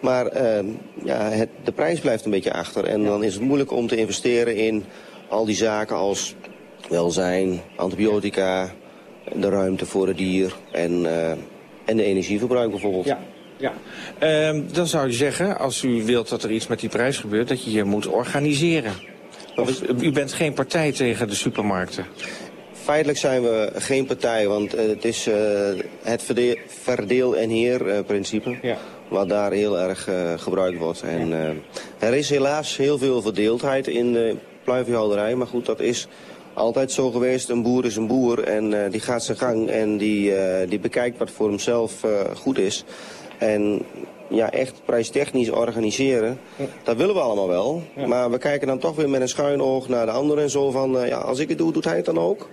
S20: Maar uh, ja, het, de prijs blijft een beetje achter. En ja. dan is het moeilijk om te investeren in al die zaken als welzijn, antibiotica, de ruimte voor het dier en, en de energieverbruik bijvoorbeeld.
S19: Ja. Ja, uh, dan zou je zeggen, als u wilt dat er iets met die prijs gebeurt... dat je je moet organiseren. Of, u bent geen partij tegen de supermarkten?
S20: Feitelijk zijn we geen partij, want uh, het is uh, het verdeel, verdeel en heer principe...
S19: Ja.
S20: wat daar heel erg gebruikt wordt. En, er is helaas heel veel verdeeldheid in de pluimveehouderij, maar goed, dat is altijd zo geweest. Een boer is een boer en uh, die gaat zijn gang en die, uh, die bekijkt wat voor hemzelf uh, goed is. En ja, echt prijstechnisch organiseren, ja. dat willen we allemaal wel. Ja. Maar we kijken dan toch weer met een schuin oog naar de anderen en zo van... ja, als ik het doe, doet hij het dan ook?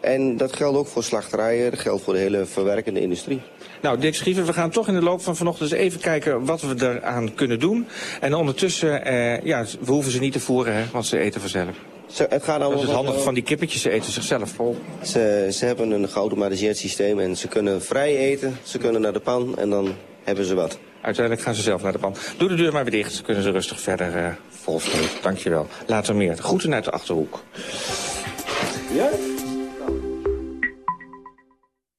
S20: En dat geldt ook voor slachterijen, dat geldt voor de hele verwerkende industrie.
S19: Nou, Dick Schiever, we gaan toch in de loop van vanochtend eens even kijken wat we eraan kunnen doen. En ondertussen, eh, ja, we hoeven ze niet te voeren, hè, want ze eten vanzelf.
S20: Ze, het gaat
S19: dat is het handige van die kippetjes, ze eten zichzelf vol.
S20: Ze, ze hebben een geautomatiseerd systeem en ze kunnen vrij eten, ze kunnen naar de pan en dan hebben ze wat.
S19: Uiteindelijk gaan ze zelf naar de pan. Doe de deur maar weer dicht, dan kunnen ze rustig verder uh, volspreken. Dankjewel. Later meer. Groeten uit de Achterhoek.
S20: Ja?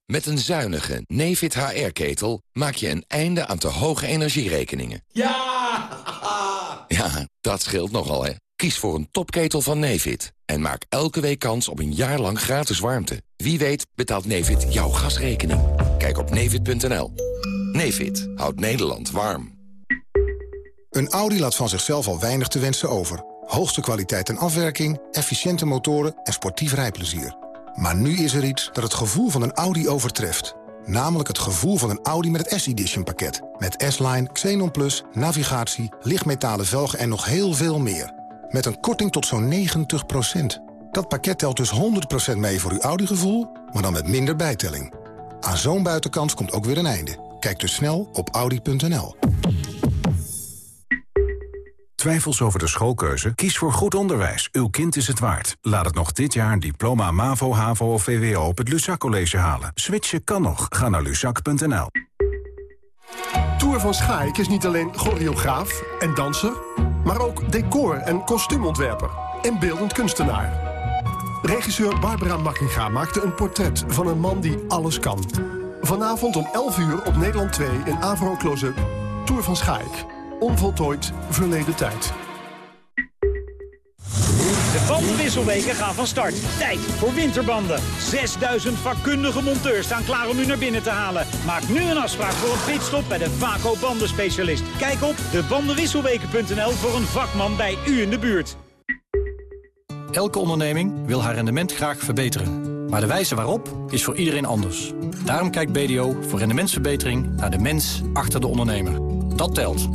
S7: Met een zuinige Nefit HR-ketel maak je een einde aan te hoge energierekeningen.
S21: Ja!
S7: ja, dat scheelt nogal, hè. Kies voor een topketel van Nefit en maak elke week kans op een jaar lang gratis warmte. Wie weet betaalt Nefit jouw gasrekening. Kijk op nefit.nl. Nefit houdt Nederland warm.
S22: Een Audi laat van zichzelf al weinig te wensen over. Hoogste kwaliteit en afwerking, efficiënte motoren en sportief rijplezier. Maar nu is er iets dat het gevoel van een Audi overtreft. Namelijk het gevoel van een Audi met het S-Edition pakket. Met S-Line, Xenon Plus, navigatie, lichtmetalen velgen en nog heel veel meer. Met een korting tot zo'n 90% Dat pakket telt dus 100% mee voor uw Audi-gevoel, maar dan met minder bijtelling. Aan zo'n buitenkans komt ook weer een einde. Kijk dus snel op Audi.nl.
S23: Twijfels over de schoolkeuze? Kies voor goed onderwijs. Uw kind is het waard. Laat het nog dit jaar een diploma MAVO, HAVO of VWO op het Luzak College halen. Switchen kan nog. Ga naar luzak.nl.
S24: Tour van Schaik is niet alleen choreograaf en danser... maar ook decor- en kostuumontwerper en beeldend kunstenaar. Regisseur Barbara Makkinga maakte een portret van een man die alles kan...
S25: Vanavond om 11 uur op Nederland 2 in Avro Close-up. Tour van Schaik. Onvoltooid verleden tijd.
S26: De bandenwisselweken gaan van start. Tijd voor winterbanden. 6000 vakkundige monteurs staan klaar om u naar binnen te halen. Maak nu een afspraak voor een pitstop bij de Vaco bandenspecialist. Kijk op debandenwisselweken.nl voor een vakman bij u in de buurt.
S8: Elke onderneming wil haar rendement graag verbeteren. Maar de wijze waarop is voor iedereen anders. Daarom kijkt BDO voor rendementsverbetering naar de mens achter de ondernemer. Dat telt.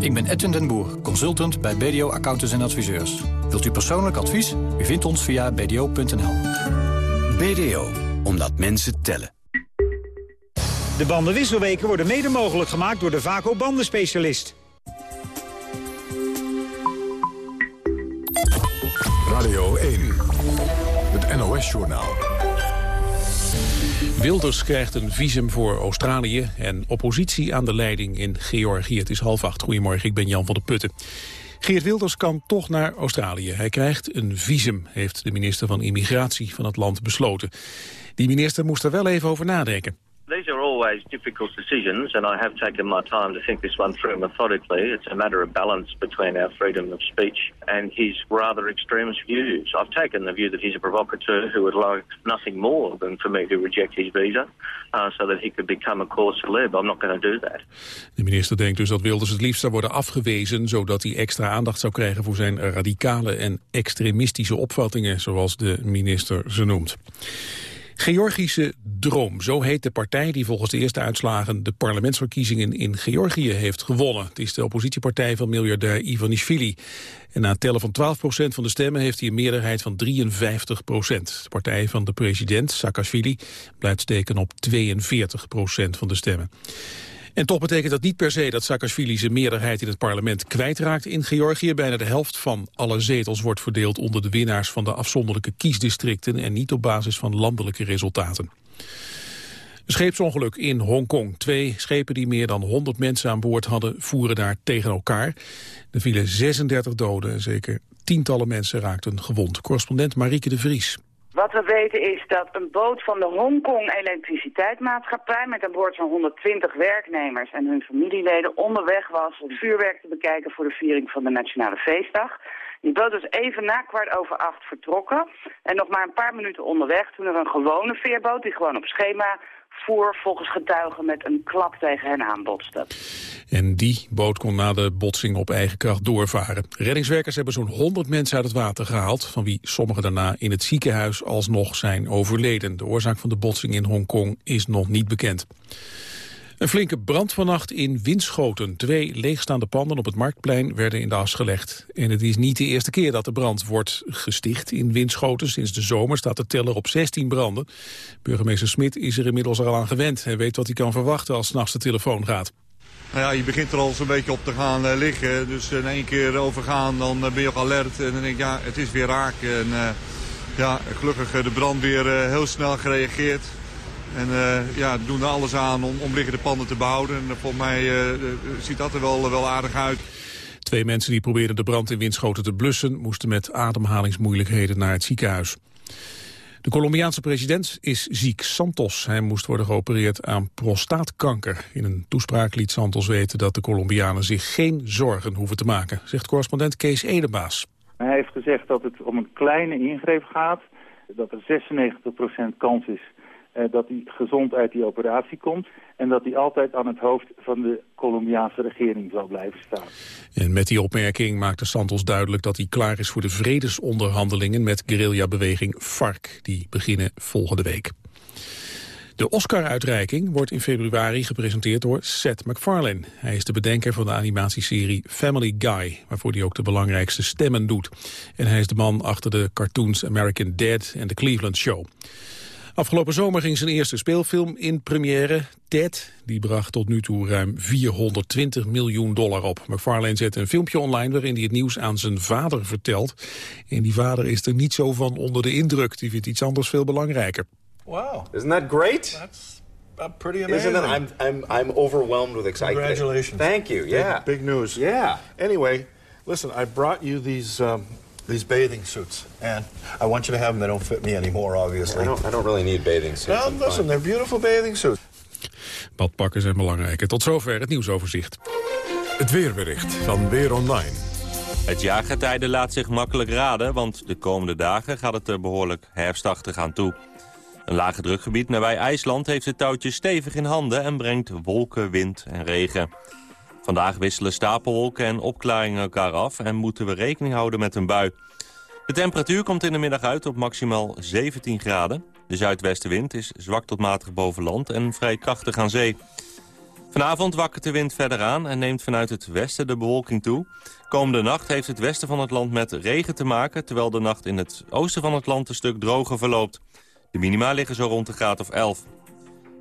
S8: Ik ben Edwin den Boer, consultant bij BDO Accountants en Adviseurs. Wilt u persoonlijk advies? U vindt ons via bdo.nl.
S26: BDO, omdat mensen tellen. De bandenwisselweken worden mede mogelijk gemaakt door de Vaco bandenspecialist.
S1: Radio 1, het NOS-journaal.
S2: Wilders krijgt een visum voor Australië en oppositie aan de leiding in Georgië. Het is half acht. Goedemorgen, ik ben Jan van der Putten. Geert Wilders kan toch naar Australië. Hij krijgt een visum, heeft de minister van Immigratie van het land besloten. Die minister moest er wel even over nadenken.
S27: These are always difficult decisions, and I have taken my time to think this one through methodically. It's a matter of balance between our freedom of speech and his rather extremist views. I've taken the view that he's a provocateur who would like nothing more than for me to reject his visa, uh, so that he could become a core celeb. I'm not going to do that.
S2: De minister denkt dus dat Wilders het liefst zou worden afgewezen... zodat hij extra aandacht zou krijgen voor zijn radicale en extremistische opvattingen... zoals de minister ze noemt. Georgische Droom, zo heet de partij die volgens de eerste uitslagen de parlementsverkiezingen in Georgië heeft gewonnen. Het is de oppositiepartij van miljardair Ivanishvili. En na het tellen van 12% van de stemmen heeft hij een meerderheid van 53% De partij van de president, Saakashvili, blijft steken op 42% van de stemmen. En toch betekent dat niet per se dat Saakashvili zijn meerderheid in het parlement kwijtraakt in Georgië. Bijna de helft van alle zetels wordt verdeeld onder de winnaars van de afzonderlijke kiesdistricten en niet op basis van landelijke resultaten. Een scheepsongeluk in Hongkong. Twee schepen die meer dan 100 mensen aan boord hadden voeren daar tegen elkaar. Er vielen 36 doden en zeker tientallen mensen raakten gewond. Correspondent Marieke de Vries.
S28: Wat we weten is dat een boot van de Hongkong Elektriciteitsmaatschappij... met aan boord zo'n 120 werknemers en hun familieleden onderweg was... het vuurwerk te bekijken voor de viering van de Nationale Feestdag. Die boot was even na kwart over acht vertrokken. En nog maar een paar minuten onderweg toen er een gewone veerboot... die gewoon op schema voer volgens getuigen met een klap tegen hen aanbotste.
S2: En die boot kon na de botsing op eigen kracht doorvaren. Reddingswerkers hebben zo'n 100 mensen uit het water gehaald... van wie sommigen daarna in het ziekenhuis alsnog zijn overleden. De oorzaak van de botsing in Hongkong is nog niet bekend. Een flinke brand vannacht in Winschoten. Twee leegstaande panden op het Marktplein werden in de as gelegd. En het is niet de eerste keer dat de brand wordt gesticht in Winschoten. Sinds de zomer staat de teller op 16 branden. Burgemeester Smit is er inmiddels al aan gewend. Hij weet wat hij kan verwachten als s'nachts de telefoon gaat.
S29: Nou ja, je begint er al zo'n beetje op te gaan uh, liggen. Dus in één keer overgaan, dan uh, ben je ook alert. En dan denk ik, ja, het is weer raak. En uh, ja, gelukkig de brandweer heel snel gereageerd. En uh, ja, doen er alles aan om omliggende panden te behouden. En volgens mij uh, ziet dat er wel, wel aardig uit.
S2: Twee mensen die probeerden de brand in Winschoten te blussen... moesten met ademhalingsmoeilijkheden naar het ziekenhuis. De Colombiaanse president is ziek. Santos. Hij moest worden geopereerd aan prostaatkanker. In een toespraak liet Santos weten dat de Colombianen zich geen zorgen hoeven te maken, zegt correspondent Kees Edebaas.
S24: Hij heeft gezegd dat het om een kleine ingreep gaat, dat er 96% kans is eh, dat hij gezond uit die operatie komt... en dat hij altijd aan het hoofd van de Colombiaanse regering zal blijven staan.
S2: En met die opmerking maakte Santos duidelijk dat hij klaar is voor de vredesonderhandelingen met guerrillabeweging FARC. Die beginnen volgende week. De Oscar-uitreiking wordt in februari gepresenteerd door Seth MacFarlane. Hij is de bedenker van de animatieserie Family Guy, waarvoor hij ook de belangrijkste stemmen doet. En hij is de man achter de cartoons American Dad en The Cleveland Show. Afgelopen zomer ging zijn eerste speelfilm in première, Ted. Die bracht tot nu toe ruim 420 miljoen dollar op. McFarlane zette een filmpje online waarin hij het nieuws aan zijn vader vertelt. En die vader is er niet zo van onder de indruk. Die vindt iets anders veel belangrijker.
S30: Wow. Isn't that great?
S24: That's pretty amazing.
S30: Isn't it? I'm, I'm, I'm overwhelmed with excitement.
S24: Congratulations.
S30: Thank you, yeah.
S24: Big, big news.
S30: Yeah.
S24: Anyway, listen, I brought you these... Um, these bathing suits, and I want you to have them. They don't fit me anymore, obviously.
S30: I don't, I don't really need bathing suits.
S24: Listen, they're beautiful bathing suits.
S31: Badpakken zijn belangrijk. En tot zover het nieuwsoverzicht.
S1: Het weerbericht van Weer Online.
S32: Het jaargetijde laat zich makkelijk raden, want de komende dagen gaat het er behoorlijk herfstachtig aan toe. Een lage drukgebied nabij IJsland heeft het touwtje stevig in handen en brengt wolken, wind en regen. Vandaag wisselen stapelwolken en opklaringen elkaar af en moeten we rekening houden met een bui. De temperatuur komt in de middag uit op maximaal 17 graden. De zuidwestenwind is zwak tot matig boven land en vrij krachtig aan zee. Vanavond wakkert de wind verder aan en neemt vanuit het westen de bewolking toe. Komende nacht heeft het westen van het land met regen te maken... terwijl de nacht in het oosten van het land een stuk droger verloopt. De minima liggen zo rond de graad of 11.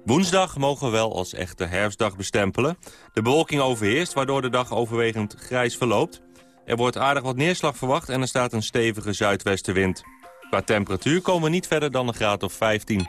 S32: Woensdag mogen we wel als echte herfstdag bestempelen. De bewolking overheerst, waardoor de dag overwegend grijs verloopt. Er wordt aardig wat neerslag verwacht en er staat een stevige zuidwestenwind. Qua temperatuur komen we niet verder dan een graad of 15.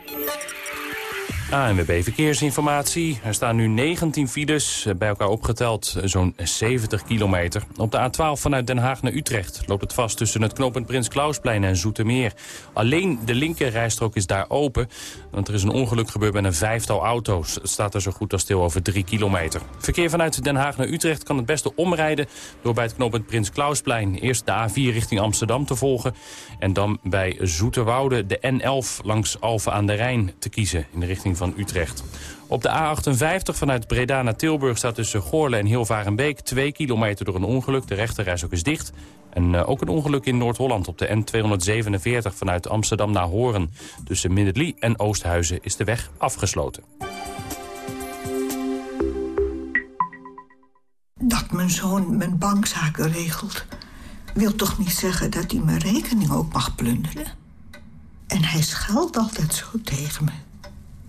S33: ANWB Verkeersinformatie. Er staan nu 19 files, bij elkaar opgeteld zo'n 70 kilometer. Op de A12 vanuit Den Haag naar Utrecht loopt het vast tussen het knooppunt Prins Klausplein en Zoetermeer. Alleen de linkerrijstrook is daar open, want er is een ongeluk gebeurd met een vijftal auto's. Het staat er zo goed als stil over 3 kilometer. Verkeer vanuit Den Haag naar Utrecht kan het beste omrijden door bij het knooppunt Prins Klausplein eerst de A4 richting Amsterdam te volgen en dan bij Zoeterwoude de N11 langs Alphen aan de Rijn te kiezen in de richting van Utrecht. Op de A58 vanuit Breda naar Tilburg staat tussen Goorle en Hilvarenbeek... 2 kilometer door een ongeluk. De rechterreis ook is dicht. En uh, ook een ongeluk in Noord-Holland op de N247 vanuit Amsterdam naar Horen. Tussen Middetlie en Oosthuizen is de weg afgesloten.
S34: Dat mijn zoon mijn bankzaken regelt... wil toch niet zeggen dat hij mijn rekening ook mag plunderen? En hij schuilt altijd zo tegen me.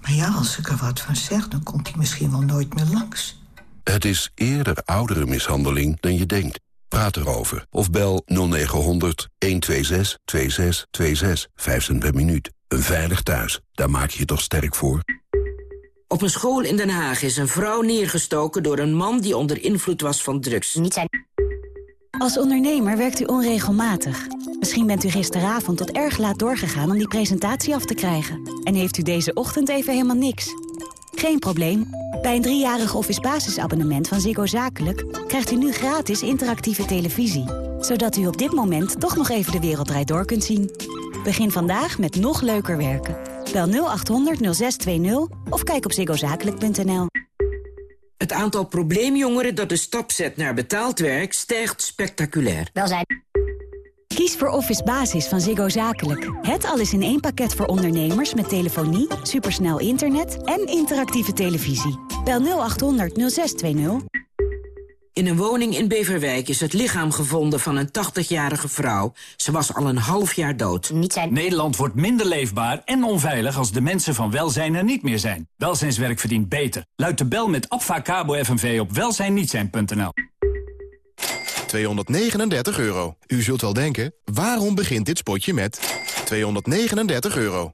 S34: Maar ja, als ik er wat van zeg, dan komt hij misschien wel nooit meer langs.
S35: Het is eerder oudere mishandeling dan je denkt. Praat erover of bel 0900 126 2626. 5 cent per minuut. Een veilig thuis, daar maak je je toch sterk voor?
S36: Op een school in Den Haag is een vrouw neergestoken door een man die onder invloed was van drugs. Niet zijn...
S37: Als ondernemer werkt u onregelmatig. Misschien bent u gisteravond tot erg laat doorgegaan om die presentatie af te krijgen. En heeft u deze ochtend even helemaal niks. Geen probleem. Bij een driejarig office basisabonnement van Ziggo Zakelijk... krijgt u nu gratis interactieve televisie. Zodat u op dit moment toch nog even de wereldrijd door kunt zien. Begin vandaag met nog leuker werken. Bel 0800 0620 of kijk op ziggozakelijk.nl.
S36: Het aantal probleemjongeren dat de stap zet naar betaald werk stijgt spectaculair.
S37: Welzijn. Kies voor Office Basis van Ziggo Zakelijk. Het alles in één pakket voor ondernemers met telefonie, supersnel internet en interactieve televisie. Bel 0800 0620.
S36: In een woning in Beverwijk is het lichaam gevonden van een 80-jarige vrouw. Ze was al een half jaar dood.
S38: Niet zijn... Nederland wordt minder leefbaar en onveilig als de mensen van welzijn er niet meer zijn. Welzijnswerk verdient beter. Luid de bel met Abfacabo FNV op welzijnnietzijn.nl.
S22: 239 euro. U zult wel denken, waarom begint dit spotje met 239 euro?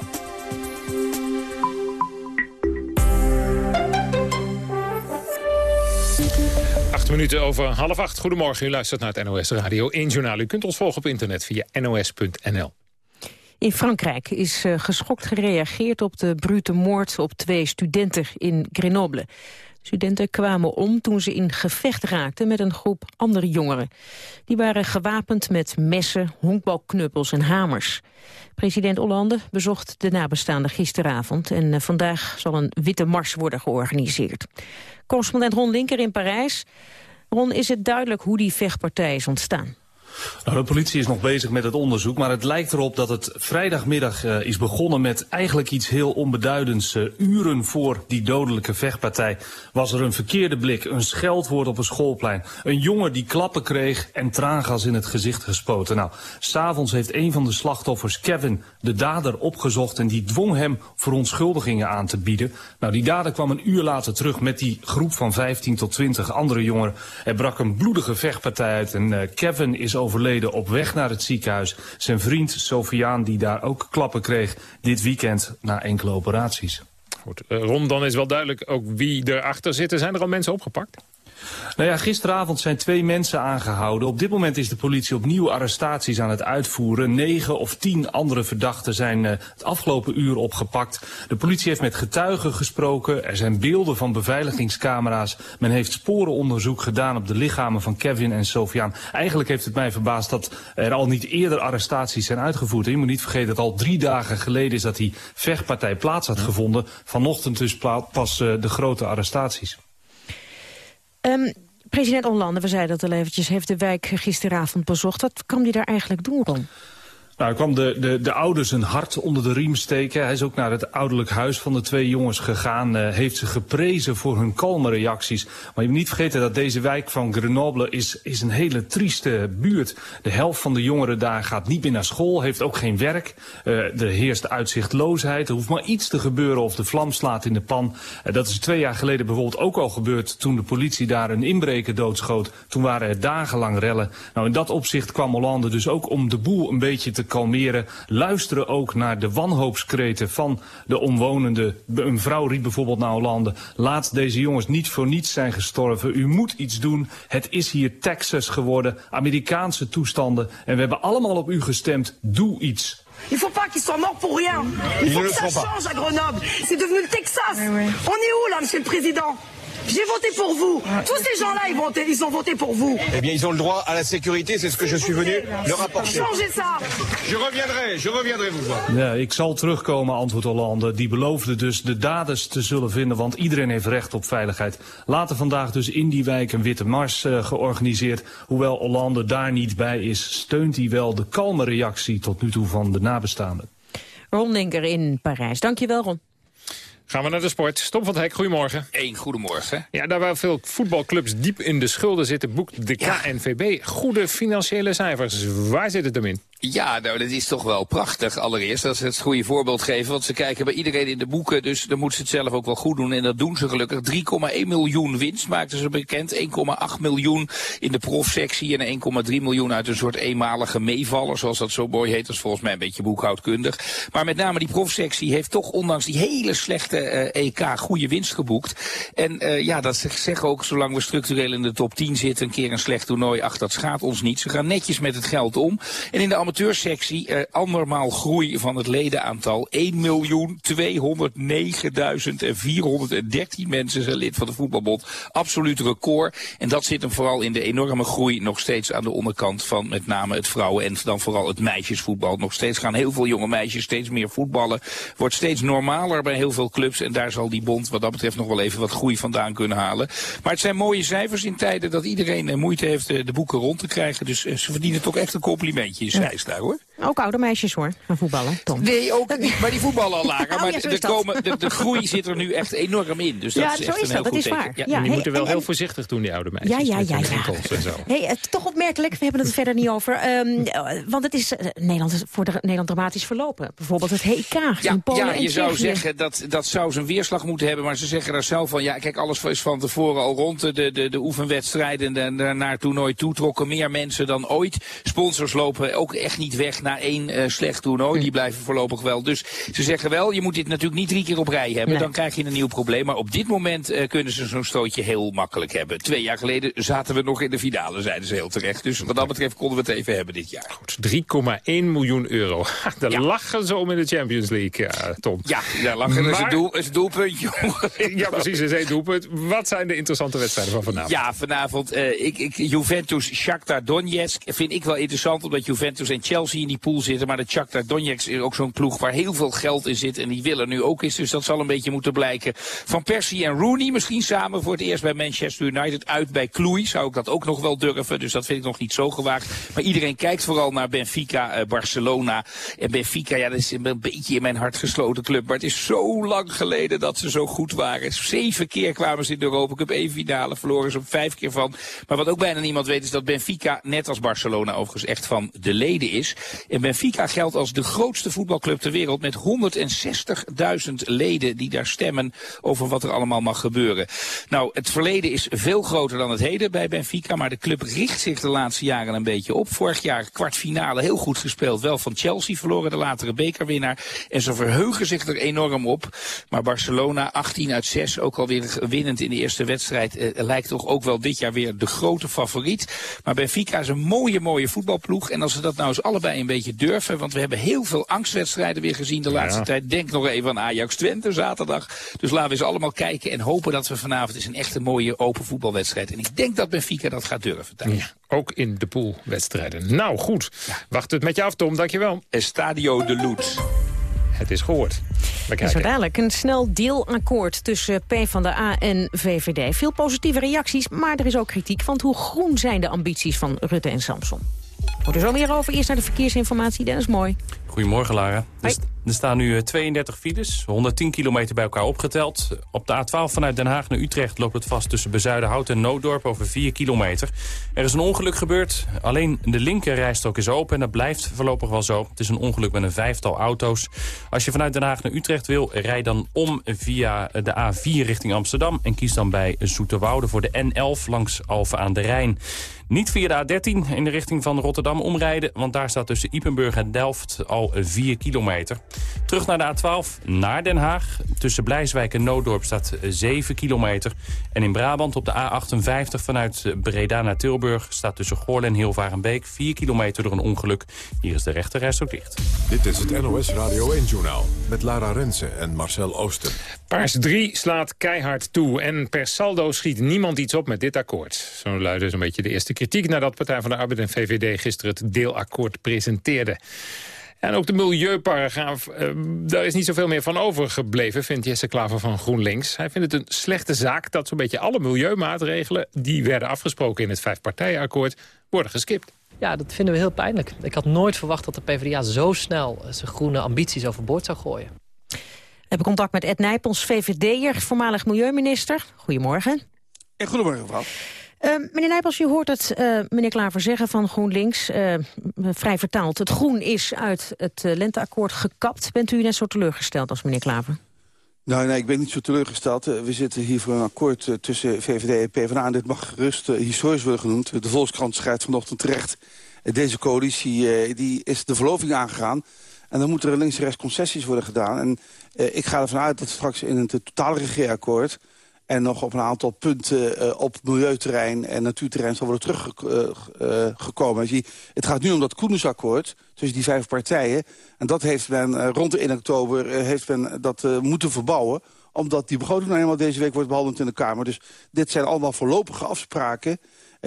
S12: minuten over half acht. Goedemorgen, u luistert naar het NOS Radio 1 Journaal. U kunt ons volgen op internet via nos.nl.
S11: In Frankrijk is uh, geschokt gereageerd op de brute moord op twee studenten in Grenoble. Studenten kwamen om toen ze in gevecht raakten met een groep andere jongeren. Die waren gewapend met messen, honkbalknuppels en hamers. President Hollande bezocht de nabestaanden gisteravond... en uh, vandaag zal een witte mars worden georganiseerd. Correspondent Ron Linker in Parijs. Ron, is het duidelijk hoe die vechtpartij is ontstaan?
S39: Nou, de politie is nog bezig met het onderzoek, maar het lijkt erop dat het vrijdagmiddag uh, is begonnen met eigenlijk iets heel onbeduidends. Uh, uren voor die dodelijke vechtpartij was er een verkeerde blik, een scheldwoord op een schoolplein. Een jongen die klappen kreeg en traangas in het gezicht gespoten. Nou, s'avonds heeft een van de slachtoffers, Kevin, de dader opgezocht en die dwong hem verontschuldigingen aan te bieden. Nou, die dader kwam een uur later terug met die groep van 15 tot 20 andere jongeren. Er brak een bloedige vechtpartij uit en uh, Kevin is overleden op weg naar het ziekenhuis. Zijn vriend Sofiaan, die daar ook klappen kreeg dit weekend na enkele operaties.
S12: Goed, Ron, dan is wel duidelijk ook wie erachter zit. Zijn er al mensen opgepakt?
S39: Nou ja, gisteravond zijn twee mensen aangehouden. Op dit moment is de politie opnieuw arrestaties aan het uitvoeren. Negen of tien andere verdachten zijn uh, het afgelopen uur opgepakt. De politie heeft met getuigen gesproken. Er zijn beelden van beveiligingscamera's. Men heeft sporenonderzoek gedaan op de lichamen van Kevin en Sofiaan. Eigenlijk heeft het mij verbaasd dat er al niet eerder arrestaties zijn uitgevoerd. En je moet niet vergeten dat al drie dagen geleden is dat die vechtpartij plaats had gevonden. Vanochtend dus pas uh, de grote arrestaties.
S11: Um, president Hollande, we zeiden dat al eventjes, heeft de wijk gisteravond bezocht. Wat kwam hij daar eigenlijk doen, Ron?
S39: Nou, hij kwam de, de, de ouders een hart onder de riem steken. Hij is ook naar het ouderlijk huis van de twee jongens gegaan. Uh, heeft ze geprezen voor hun kalme reacties. Maar je moet niet vergeten dat deze wijk van Grenoble is, is een hele trieste buurt. De helft van de jongeren daar gaat niet meer naar school, heeft ook geen werk. Uh, er heerst uitzichtloosheid. Er hoeft maar iets te gebeuren of de vlam slaat in de pan. Uh, dat is twee jaar geleden bijvoorbeeld ook al gebeurd toen de politie daar een inbreker doodschoot. Toen waren er dagenlang rellen. Nou, in dat opzicht kwam Hollande dus ook om de boel een beetje te kalmeren. Luisteren ook naar de wanhoopskreten van de omwonenden. Een vrouw riep bijvoorbeeld naar Hollande. Laat deze jongens niet voor niets zijn gestorven. U moet iets doen. Het is hier Texas geworden. Amerikaanse toestanden. En we hebben allemaal op u gestemd. Doe iets.
S40: Il faut pas qu'ils soient morts pour rien. Il faut que ça change à Grenoble. C'est devenu le Texas. On est où là, monsieur le président J'ai voté pour vous. Tous ces gens-là, ils, voté, ils ont voté pour vous.
S41: Eh bien, ils ont le droit à la sécurité, c'est ce que je suis venu leur apporter.
S40: Changez ça.
S41: Je reviendrai, je reviendrai vous voir.
S39: Ja, ik zal terugkomen, antwoord Hollande. Die beloofde dus de daders te zullen vinden, want iedereen heeft recht op veiligheid. Later vandaag dus in die wijk een witte mars uh, georganiseerd. Hoewel Hollande daar niet bij is, steunt hij wel de kalme reactie tot nu toe van de nabestaanden.
S11: Ron Linker in Parijs. Dankjewel, Ron.
S12: Gaan we naar de sport. Tom van het Hek, goedemorgen.
S42: Eén, goedemorgen.
S12: Ja, daar waar veel voetbalclubs diep in de schulden zitten... boekt de KNVB goede financiële cijfers. Waar zit het hem in?
S42: Ja, nou, dat is toch wel prachtig allereerst. Dat ze het goede voorbeeld geven. Want ze kijken bij iedereen in de boeken. Dus dan moeten ze het zelf ook wel goed doen. En dat doen ze gelukkig. 3,1 miljoen winst maakten ze bekend. 1,8 miljoen in de profsectie. En 1,3 miljoen uit een soort eenmalige meevaller. Zoals dat zo mooi heet. Dat is volgens mij een beetje boekhoudkundig. Maar met name die profsectie heeft toch ondanks die hele slechte EK goede winst geboekt. En uh, ja, dat zeggen ook, zolang we structureel in de top 10 zitten, een keer een slecht toernooi, ach, dat schaadt ons niet. Ze gaan netjes met het geld om. En in de amateursectie uh, andermaal groei van het ledenaantal. 1.209.413 mensen zijn lid van de voetbalbond. Absoluut record. En dat zit hem vooral in de enorme groei nog steeds aan de onderkant van met name het vrouwen en dan vooral het meisjesvoetbal. Nog steeds gaan heel veel jonge meisjes steeds meer voetballen. Wordt steeds normaler bij heel veel clubs. En daar zal die bond wat dat betreft nog wel even wat groei vandaan kunnen halen. Maar het zijn mooie cijfers in tijden dat iedereen moeite heeft de boeken rond te krijgen. Dus ze verdienen toch echt een complimentje in Zeist daar hoor.
S11: Ook oude meisjes hoor, gaan voetballen, Tom.
S42: Nee, ook niet, maar die voetballen al lager.
S11: Oh,
S42: maar
S11: ja, zo
S42: de, komen, de, de groei zit er nu echt enorm in. Dus dat
S11: Ja,
S42: is
S11: zo
S42: echt
S11: is
S42: een heel
S11: dat, dat
S42: goed
S11: is
S42: teken.
S11: waar.
S42: Ja.
S11: Ja,
S12: En die
S11: hey,
S12: moeten wel
S11: en-
S12: heel voorzichtig doen, die oude meisjes.
S11: Ja, ja, ja, ja.
S12: en zo.
S11: Hey, het, toch opmerkelijk, we hebben het er verder niet over. Ehm, eh, want het is eh, Nederland voor de, Nederland dramatisch verlopen. Bijvoorbeeld het HK
S42: Ja,
S11: in Polen
S42: ja,
S11: en
S42: je zou
S11: Tsjechië.
S42: zeggen dat dat zou zijn weerslag moeten hebben. Maar ze zeggen daar zelf van, ja, kijk, alles is van tevoren al rond. De, de, de oefenwedstrijden en naar het toernooi toe trokken meer mensen dan ooit. Sponsors lopen ook echt niet weg na één eh, slecht toernooi. Die blijven voorlopig wel. Dus ze zeggen wel, je moet dit natuurlijk niet drie keer op rij hebben.
S11: Nee.
S42: Dan krijg je een nieuw probleem. Maar op dit moment eh, kunnen ze zo'n stootje heel makkelijk hebben. Twee jaar geleden zaten we nog in de finale, zeiden ze heel terecht. Dus wat dat betreft konden we het even hebben dit jaar.
S12: 3,1 miljoen euro. Daar lachen ze om in de Champions League, ja, Tom.
S42: Ja, daar lachen is
S12: Maar-
S42: het, doel, is het doelpuntje.
S12: Ja, precies, is één doelpunt. Wat zijn de interessante wedstrijden van vanavond?
S42: Ja, vanavond eh, ik, ik, Juventus, Shakhtar Donetsk vind ik wel interessant. Omdat Juventus en Chelsea in die pool zitten. Maar de Shakhtar Donetsk is ook zo'n ploeg waar heel veel geld in zit. En die willen nu ook eens. Dus dat zal een beetje moeten blijken. Van Persie en Rooney misschien samen voor het eerst bij Manchester United. Uit bij Kloei zou ik dat ook nog wel durven. Dus dat vind ik nog niet zo gewaagd. Maar iedereen kijkt vooral naar Benfica, uh, Barcelona. En Benfica, ja, dat is een beetje in mijn hart gesloten club. Maar het is zo lang geleden dat ze zo goed waren. Zeven keer kwamen ze in de Europa Cup één finale. Verloren ze op vijf keer van. Maar wat ook bijna niemand weet is dat Benfica, net als Barcelona overigens, echt van de leden is. En Benfica geldt als de grootste voetbalclub ter wereld met 160.000 leden die daar stemmen over wat er allemaal mag gebeuren. Nou, het verleden is veel groter dan het heden bij Benfica, maar de club richt zich de laatste jaren een beetje op. Vorig jaar kwartfinale heel goed gespeeld, wel van Chelsea verloren, de latere bekerwinnaar. En ze verheugen zich er enorm op. Maar Barcelona, 18 uit 6, ook alweer winnend in de eerste wedstrijd, eh, lijkt toch ook wel dit jaar weer de grote favoriet. Maar Benfica is een mooie, mooie voetbalploeg. En als ze dat nou eens allebei een beetje durven, want we hebben heel veel angstwedstrijden weer gezien de laatste tijd. Denk nog even aan Ajax Twente zaterdag. Dus laten we eens allemaal kijken en hopen dat we vanavond eens een echte mooie open voetbalwedstrijd. En ik denk dat Benfica dat gaat durven.
S12: Ja, ook in de poolwedstrijden. Nou goed, wacht het met je af Tom, dankjewel.
S42: Estadio de Loet.
S12: Het is gehoord.
S11: En zo dadelijk een snel dealakkoord tussen PvdA en VVD. Veel positieve reacties, maar er is ook kritiek... van hoe groen zijn de ambities van Rutte en Samson. Wordt er zo meer over. Eerst naar de verkeersinformatie. Dennis Mooi.
S33: Goedemorgen, Lara. Er, er staan nu 32 eh, files, 110 kilometer bij elkaar opgeteld. Op de A12 vanuit Den Haag naar Utrecht loopt het vast tussen Bezuidenhout en Nooddorp over 4 kilometer. Er is een ongeluk gebeurd. Alleen de linkerrijstrook is open en dat blijft voorlopig wel zo. Het is een ongeluk met een vijftal auto's. Als je vanuit Den Haag naar Utrecht wil, rij dan om via de A4 richting Amsterdam... en kies dan bij Zoeterwoude voor de N11 langs Alphen aan de Rijn. Niet via de A13 in de richting van Rotterdam omrijden... want daar staat tussen Ipenburg en Delft al 4 kilometer. Terug naar de A12, naar Den Haag. Tussen Blijswijk en Nooddorp staat 7 kilometer. En in Brabant op de A58 vanuit Breda naar Tilburg... staat tussen Goorlen en Hilvarenbeek 4 kilometer door een ongeluk. Hier is de rechterreis ook dicht.
S1: Dit is het NOS Radio 1-journaal met Lara Rensen en Marcel Oosten.
S12: Paars 3 slaat keihard toe en per saldo schiet niemand iets op met dit akkoord. Zo luidde zo'n beetje de eerste kritiek nadat Partij van de Arbeid en VVD gisteren het deelakkoord presenteerden. En ook de milieuparagraaf, uh, daar is niet zoveel meer van overgebleven... vindt Jesse Klaver van GroenLinks. Hij vindt het een slechte zaak dat zo'n beetje alle milieumaatregelen... die werden afgesproken in het vijfpartijenakkoord, worden geskipt.
S43: Ja, dat vinden we heel pijnlijk. Ik had nooit verwacht dat de PvdA zo snel zijn groene ambities overboord zou gooien.
S11: We hebben contact met Ed Nijpels, VVD'er, voormalig milieuminister. Goedemorgen.
S44: En goedemorgen, mevrouw.
S11: Uh, meneer Nijpels, u hoort het uh, meneer Klaver zeggen van GroenLinks. Uh, vrij vertaald, het groen is uit het lenteakkoord gekapt. Bent u net zo teleurgesteld als meneer Klaver?
S44: Nou, nee, ik ben niet zo teleurgesteld. We zitten hier voor een akkoord tussen VVD en PvdA. Dit mag gerust historisch worden genoemd. De Volkskrant schrijft vanochtend terecht. Deze coalitie die is de verloving aangegaan. En dan moeten er links en rechts concessies worden gedaan. En ik ga ervan uit dat straks in het totale regeerakkoord en nog op een aantal punten uh, op milieuterrein en natuurterrein zal worden teruggekomen. Uh, uh, het gaat nu om dat Koenensakkoord tussen die vijf partijen. En dat heeft men rond de 1 oktober heeft men dat moeten verbouwen omdat die begroting nou eenmaal deze week wordt behandeld in de Kamer. Dus dit zijn allemaal voorlopige afspraken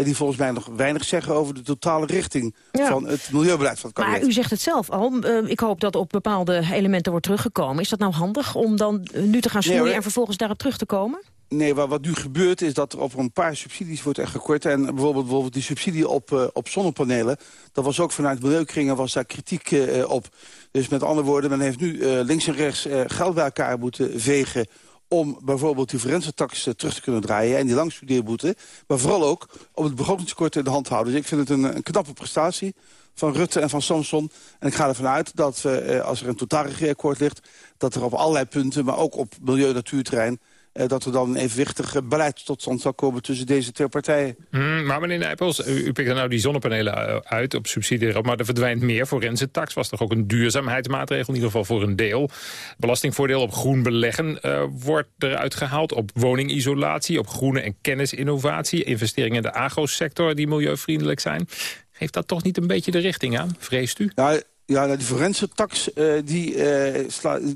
S44: die volgens mij nog weinig zeggen over de totale richting van het milieubeleid van het kabinet.
S11: Maar u zegt het zelf al. ik hoop dat op bepaalde elementen wordt teruggekomen. Is dat nou handig om dan nu te gaan snoeien nee, en vervolgens daarop terug te komen?
S44: Nee, wat, wat nu gebeurt is dat er op een paar subsidies wordt echt gekort. En bijvoorbeeld, bijvoorbeeld die subsidie op, uh, op zonnepanelen... dat was ook vanuit milieukringen was daar kritiek uh, op. Dus met andere woorden, men heeft nu uh, links en rechts geld bij elkaar moeten vegen om bijvoorbeeld die forensentax terug te kunnen draaien... en die langstudeerboete, maar vooral ook om het begrotingstekort in de hand te houden. Dus ik vind het een, knappe prestatie van Rutte en van Samson. En ik ga ervan uit dat we, als er een totaalregeerakkoord ligt... dat er op allerlei punten, maar ook op milieu- en dat er dan een evenwichtig beleid tot stand zal komen tussen deze twee partijen.
S12: Mm, maar meneer Nijpels, u, u pikt er nou die zonnepanelen uit op subsidie maar er verdwijnt meer. Forense tax was toch ook een duurzaamheidsmaatregel, in ieder geval voor een deel. Belastingvoordeel op groen beleggen uh, wordt eruit gehaald, op woningisolatie, op groene en kennisinnovatie, investeringen in de agrosector die milieuvriendelijk zijn. Geeft dat toch niet een beetje de richting aan, vreest u?
S44: Ja, ja die forense tax uh, die,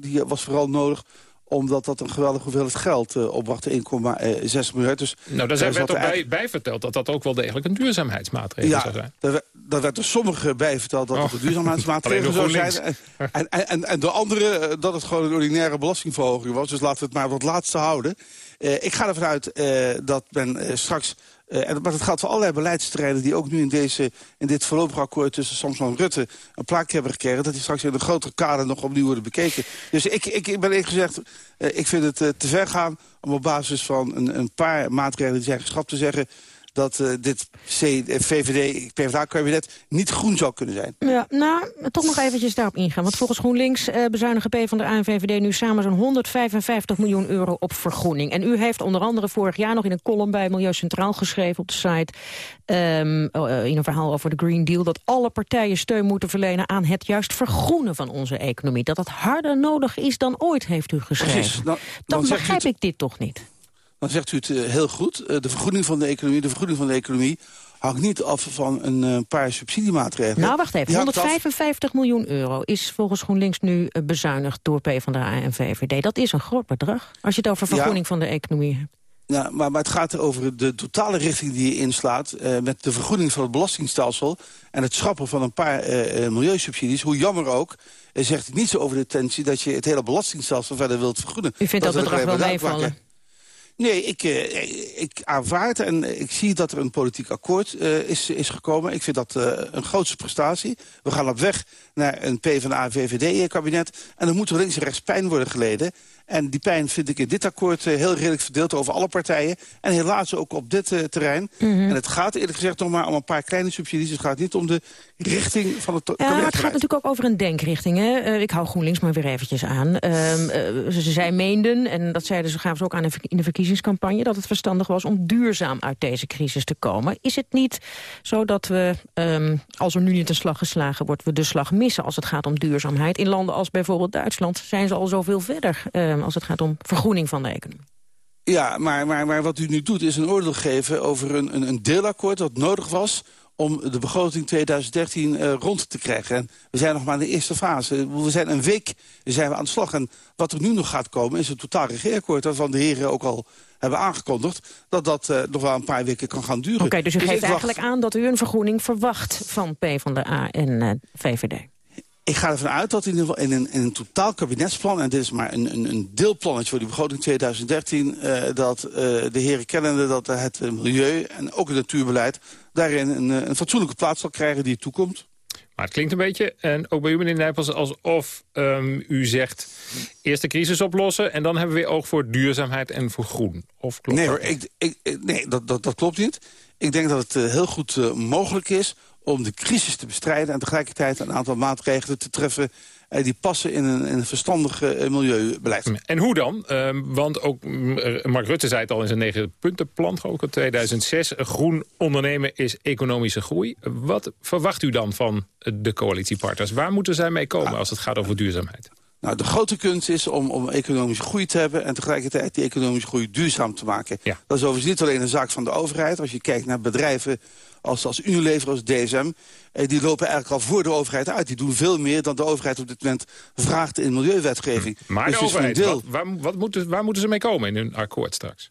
S44: die was vooral nodig omdat dat een geweldige hoeveelheid geld uh, opbracht, 1,6 miljard. Dus
S12: nou, daar zijn werd ook bij, bij, verteld dat dat ook wel degelijk een duurzaamheidsmaatregel
S44: ja,
S12: zou zijn.
S44: Daar, daar werd er sommigen bij verteld dat het
S12: Oh.
S44: een duurzaamheidsmaatregel zou zijn. En, en, en, en de andere eh, dat het gewoon een ordinaire belastingverhoging was. Dus laten we het maar wat laatste houden. Eh, ik ga ervan uit eh, dat men straks... eh, en, maar dat geldt voor allerlei beleidsterreinen die ook nu in, deze, in dit voorlopig akkoord tussen Samson en Rutte een plaatje hebben gekregen. Dat die straks in een grotere kader nog opnieuw worden bekeken. Dus ik, ik, ik ben eerlijk gezegd, eh, ik vind het eh, te ver gaan om op basis van een, een paar maatregelen die zijn geschrapt te zeggen dat eh, dit eh, VVD, PvdA-kabinet niet groen zou kunnen zijn.
S11: Ja, nou, toch nog eventjes daarop ingaan. Want volgens GroenLinks eh, bezuinigen P van de ANVVD nu samen zo'n 155 miljoen euro op vergroening. En u heeft onder andere vorig jaar nog in een column bij Milieu Centraal geschreven op de site... ehm, eh, in een verhaal over de Green Deal... dat alle partijen steun moeten verlenen aan het juist vergroenen van onze economie. Dat dat harder nodig is dan ooit, heeft u geschreven.
S44: Precies. Dan-
S11: begrijp ik dit toch niet.
S44: Dan zegt u het eh, heel goed. Eh, de vergroening van de economie, de vergroening van de economie hangt niet af van een eh, paar subsidiemaatregelen.
S11: Nou, wacht even.
S44: Die hangt af-
S11: 155 miljoen euro is volgens GroenLinks nu bezuinigd door PvdA en VVD. Dat is een groot bedrag, als je het over
S44: Ja.
S11: vergroening van de economie hebt.
S44: Ja, maar, maar het gaat over de totale richting die je inslaat... eh, met de vergoeding van het belastingstelsel... en het schrappen van een paar eh, milieusubsidies. Hoe jammer ook, eh, zegt het niets over de intentie... dat je het hele belastingstelsel verder wilt vergoeden.
S11: U vindt dat, bedrag wel meevallen?
S44: Nee, ik, eh, ik aanvaard en ik zie dat er een politiek akkoord eh, is, is gekomen. Ik vind dat eh, een grootste prestatie. We gaan op weg naar een PvdA-VVD-kabinet. En er moet links en rechts pijn worden geleden. En die pijn vind ik in dit akkoord heel redelijk verdeeld over alle partijen. En helaas ook op dit terrein.
S11: Mhm.
S44: En het gaat eerlijk gezegd nog maar om een paar kleine subsidies. Het gaat niet om de richting van het
S11: Ja, maar
S44: kabinet.
S11: het gaat natuurlijk ook over een denkrichting. Hè? Eh, ik hou GroenLinks maar weer eventjes aan. Ehm, eh, ze, zij meenden, en dat zeiden ze, gaven ze ook aan in de- in de verkiezingscampagne... dat het verstandig was om duurzaam uit deze crisis te komen. Is het niet zo dat we, ehm, als er nu niet een slag geslagen wordt... we de slag missen als het gaat om duurzaamheid? In landen als bijvoorbeeld Duitsland zijn ze al zoveel verder... ehm, als het gaat om vergroening van de economie.
S44: Ja, maar, maar, maar wat u nu doet is een oordeel geven over een, een, een deelakkoord dat nodig was om de begroting 2013 eh, rond te krijgen. En we zijn nog maar in de eerste fase. We zijn een week zijn we aan de slag. En wat er nu nog gaat komen is een totaal regeerakkoord... waarvan de heren ook al hebben aangekondigd... dat dat eh, nog wel een paar weken kan gaan duren.
S11: Oké, dus u
S44: ik
S11: geeft eigenlijk aan dat u een vergroening verwacht... van PvdA en eh, VVD.
S44: Ik ga ervan uit dat in, ieder geval in, een, in een totaal kabinetsplan... en dit is maar een, een, een deelplannetje voor die begroting 2013... eh, dat eh, de heren kennende dat het milieu en ook het natuurbeleid... daarin een, een fatsoenlijke plaats zal krijgen die het toekomt.
S12: Maar het klinkt een beetje, en ook bij u meneer Nijpels, alsof ehm, u zegt... eerst de crisis oplossen en dan hebben we weer oog voor duurzaamheid en voor groen. Of klopt
S44: nee hoor, ik, ik, nee, dat, dat, dat klopt niet. Ik denk dat het eh, heel goed mogelijk is om de crisis te bestrijden... en tegelijkertijd een aantal maatregelen te treffen... eh, die passen in een, in een verstandig eh, milieubeleid.
S12: En hoe dan? Ehm, want ook mm, Mark Rutte zei het al in zijn negen puntenplan, ik, in 2006. Groen ondernemen is economische groei. Wat verwacht u dan van de coalitiepartners? Waar moeten zij mee komen als het gaat over duurzaamheid?
S44: Nou, de grote kunst is om, om economische groei te hebben... en tegelijkertijd die economische groei duurzaam te maken. Dat is overigens niet alleen een zaak van de overheid. Als je kijkt naar bedrijven als, als Unilever, als DSM... Eh, die lopen eigenlijk al voor de overheid uit. Die doen veel meer dan de overheid op dit moment vraagt in milieuwetgeving.
S12: Maar
S44: Dus
S12: de
S44: het
S12: overheid,
S44: deel-
S12: wat, waar, wat moeten, waar moeten ze mee komen in hun akkoord straks?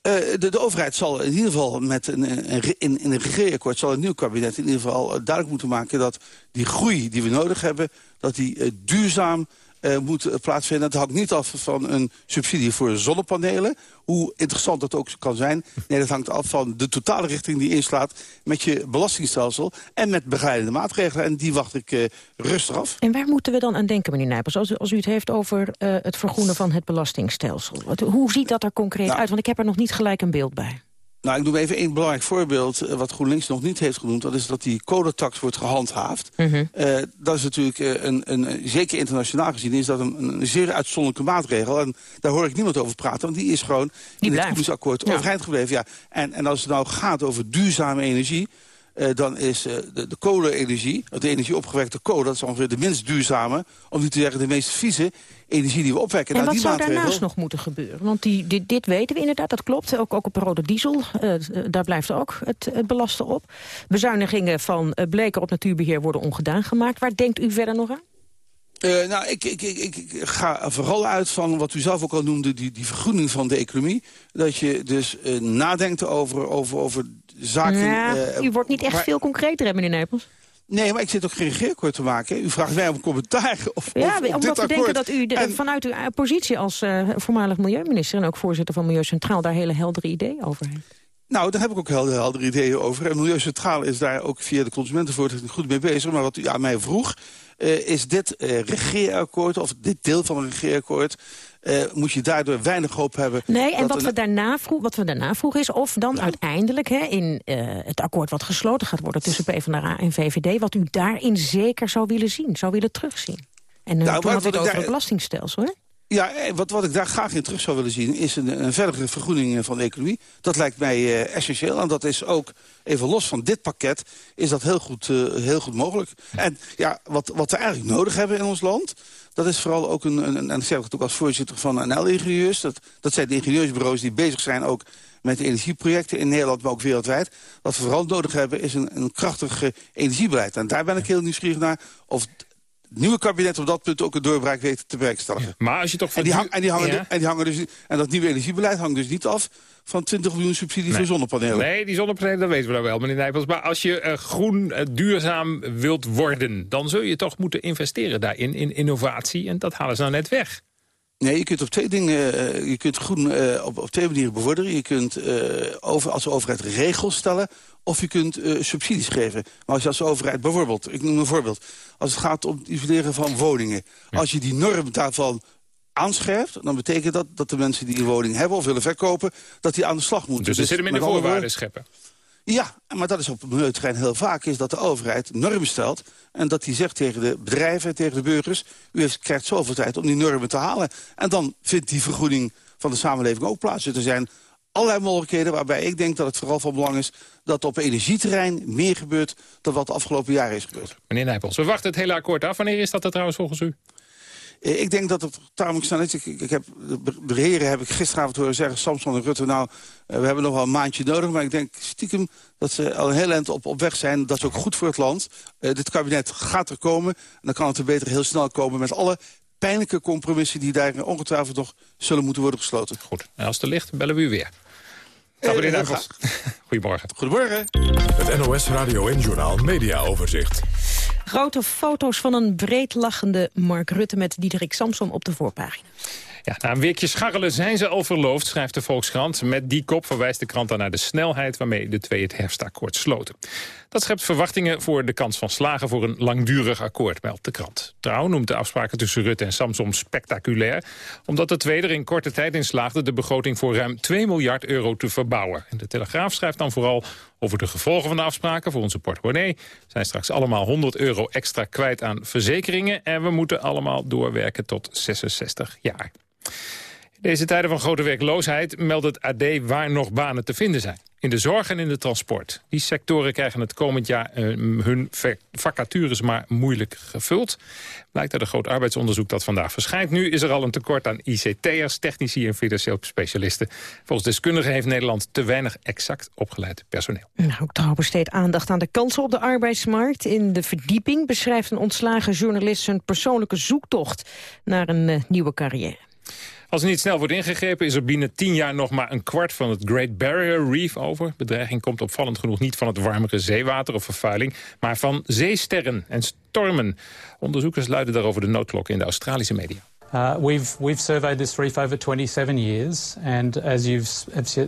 S44: Eh, de, de overheid zal in ieder geval met een, een, in, in een regeerakkoord... zal een nieuw kabinet in ieder geval eh, duidelijk moeten maken... dat die groei die we nodig hebben, dat die duurzaam eh, moet eh, plaatsvinden. Het hangt niet af van een subsidie voor zonnepanelen. Hoe interessant dat ook kan zijn. Nee, dat hangt af van de totale richting die inslaat... met je belastingstelsel en met begeleidende maatregelen. En die wacht ik eh, rustig af.
S11: En waar moeten we dan aan denken, meneer Nijpels, als u, als u het heeft over het vergroenen van het belastingstelsel? Wat, hoe ziet dat er concreet uit? Want ik heb er nog niet gelijk een beeld bij.
S44: Nou, ik noem even één belangrijk voorbeeld... eh, wat GroenLinks nog niet heeft genoemd. Dat is dat die codetax wordt gehandhaafd.
S11: Mhm.
S44: Eh, dat is natuurlijk eh, een, een, zeker internationaal gezien... is dat een, een zeer uitzonderlijke maatregel. En daar hoor ik niemand over praten. Want die is gewoon in het koelingsakkoord
S11: Ja.
S44: overeind gebleven. Ja. En, en als het nou gaat over duurzame energie... eh, dan is eh, de, de kolenenergie, de energie opgewekte kolen... dat is ongeveer de minst duurzame, om niet te zeggen de meest vieze energie die we opwekken.
S11: En
S44: Nou,
S11: wat
S44: die
S11: zou
S44: maatregel-
S11: daarnaast nog moeten gebeuren? Want die, dit, dit weten we inderdaad, dat klopt. Ook, ook op rode diesel, eh, daar blijft ook het, het belasten op. Bezuinigingen van bleker op natuurbeheer worden ongedaan gemaakt. Waar denkt u verder nog aan?
S44: Nou, ik, ik, ik, ik ga vooral uit van wat u zelf ook al noemde, die, die vergroening van de economie. Dat je dus nadenkt over, over, over
S11: Ja,
S44: eh,
S11: u wordt niet echt veel concreter, hè, meneer Nijpels.
S44: Nee, maar ik zit ook geen regeerakkoord te maken. U vraagt mij om commentaar of,
S11: Ja,
S44: of
S11: omdat
S44: dit
S11: we denken dat u de-
S44: En-
S11: vanuit uw eh, positie als eh, voormalig milieuminister... en ook voorzitter van Milieu Centraal daar hele heldere ideeën over heeft.
S44: Nou, daar heb ik ook heel heldere ideeën over. En Milieu Centraal is daar ook via de Consumentenvoorlichting goed mee bezig. Maar wat u aan mij vroeg, is dit eh, regeerakkoord... of dit deel van een regeerakkoord... eh, moet je daardoor weinig hoop hebben...
S11: Nee, en wat
S44: een-
S11: we, daarna vroeg, wat we daarna vroegen is of dan uiteindelijk... Hè, in eh, het akkoord wat gesloten gaat worden tussen PvdA en VVD... wat u daarin zeker zou willen zien, zou willen terugzien. En uh,
S44: Nou,
S11: toen had het over
S44: daar-
S11: het belastingstelsel, hè?
S44: Ja, eh, wat, wat ik daar graag in terug zou willen zien... is een, een verdere vergroening eh, van de economie. Dat lijkt mij eh, essentieel. En dat is ook, even los van dit pakket... is dat heel goed, heel goed mogelijk. En ja, wat, wat we eigenlijk nodig hebben in ons land... dat is vooral ook een... een en dat zeg ik ook als voorzitter van NL-ingenieurs... Dat, dat zijn de ingenieursbureaus die bezig zijn ook met energieprojecten in Nederland, maar ook wereldwijd. Wat we vooral nodig hebben is een, een krachtig energiebeleid. En daar ben ik heel nieuwsgierig naar of nieuwe kabinet op dat punt ook een doorbraak weet te bewerkstelligen.
S12: Maar als je toch...
S44: En die, hang- en, die hangen,
S12: Ja.
S44: en, die hangen dus, en dat nieuwe energiebeleid hangt dus niet af van 20 miljoen subsidie voor zonnepanelen.
S12: Nee, die zonnepanelen, dat weten we nou wel, meneer Nijpels. Maar als je eh, groen, eh, duurzaam wilt worden... dan zul je toch moeten investeren daarin, in innovatie. En dat halen ze nou net weg.
S44: Nee, je kunt op twee dingen, eh, je kunt groen eh, op, op twee manieren bevorderen. Je kunt eh, over, als overheid regels stellen of je kunt subsidies geven. Maar als je als overheid bijvoorbeeld, ik noem een voorbeeld... als het gaat om het isoleren van woningen... als je die norm daarvan aanscherpt, dan betekent dat dat de mensen die een woning hebben of willen verkopen, dat die aan de slag moeten.
S12: Dus er zitten minder
S44: met andere
S12: voorwaarden scheppen.
S44: Ja, maar dat is op het milieuterrein heel vaak... is dat de overheid normen stelt... en dat die zegt tegen de bedrijven, tegen de burgers... u heeft, krijgt zoveel tijd om die normen te halen. En dan vindt die vergroening van de samenleving ook plaats. Dus er zijn allerlei mogelijkheden waarbij ik denk dat het vooral van belang is... dat op energieterrein meer gebeurt dan wat de afgelopen jaren is gebeurd.
S12: Meneer Nijpels, we wachten het hele akkoord af. Wanneer is dat er trouwens volgens u?
S44: Eh, Ik denk dat het tamelijk snel is. Ik, ik heb, de, heren heb ik gisteravond horen zeggen... Samson en Rutte, nou, eh, we hebben nog wel een maandje nodig... maar ik denk stiekem dat ze al een heel eind op, op weg zijn. Dat is ook goed voor het land. Eh, dit kabinet gaat er komen. En dan kan het er beter heel snel komen... met alle pijnlijke compromissen die daar ongetwijfeld nog zullen moeten worden gesloten.
S12: Goed, en als het er ligt, bellen we u weer. Goedemorgen.
S44: Goedemorgen.
S1: Het NOS Radio en Journaal Media Overzicht.
S11: Grote foto's van een breed lachende Mark Rutte met Diederik Samsom op de voorpagina.
S12: Ja, na een weekje scharrelen zijn ze al verloofd, schrijft de Volkskrant. Met die kop verwijst de krant dan naar de snelheid waarmee de twee het herfstakkoord sloten. Dat schept verwachtingen voor de kans van slagen voor een langdurig akkoord, meldt de krant. Trouw noemt de afspraken tussen Rutte en Samsom spectaculair... omdat de twee er in korte tijd in slaagde de begroting voor ruim 2 miljard euro te verbouwen. En de Telegraaf schrijft dan vooral over de gevolgen van de afspraken voor onze portemonnee. zijn straks allemaal 100 euro extra kwijt aan verzekeringen... en we moeten allemaal doorwerken tot 66 jaar. In deze tijden van grote werkloosheid meldt het AD waar nog banen te vinden zijn. In de zorg en in de transport. Die sectoren krijgen het komend jaar eh, hun vac- vacatures maar moeilijk gevuld. Blijkt uit een groot arbeidsonderzoek dat vandaag verschijnt. Nu is er al een tekort aan ICT'ers, technici en financieel specialisten. Volgens deskundigen heeft Nederland te weinig exact opgeleid personeel.
S11: Nou, ook trouw besteedt aandacht aan de kansen op de arbeidsmarkt. In de verdieping beschrijft een ontslagen journalist zijn persoonlijke zoektocht naar een eh, nieuwe carrière.
S12: Als er niet snel wordt ingegrepen is er binnen tien jaar nog maar een kwart van het Great Barrier Reef over. Bedreiging komt opvallend genoeg niet van het warmere zeewater of vervuiling, maar van zeesterren en stormen. Onderzoekers luiden daarover de noodklok in de Australische media.
S45: Uh, we've, we've surveyed this reef over 27 years, and as you've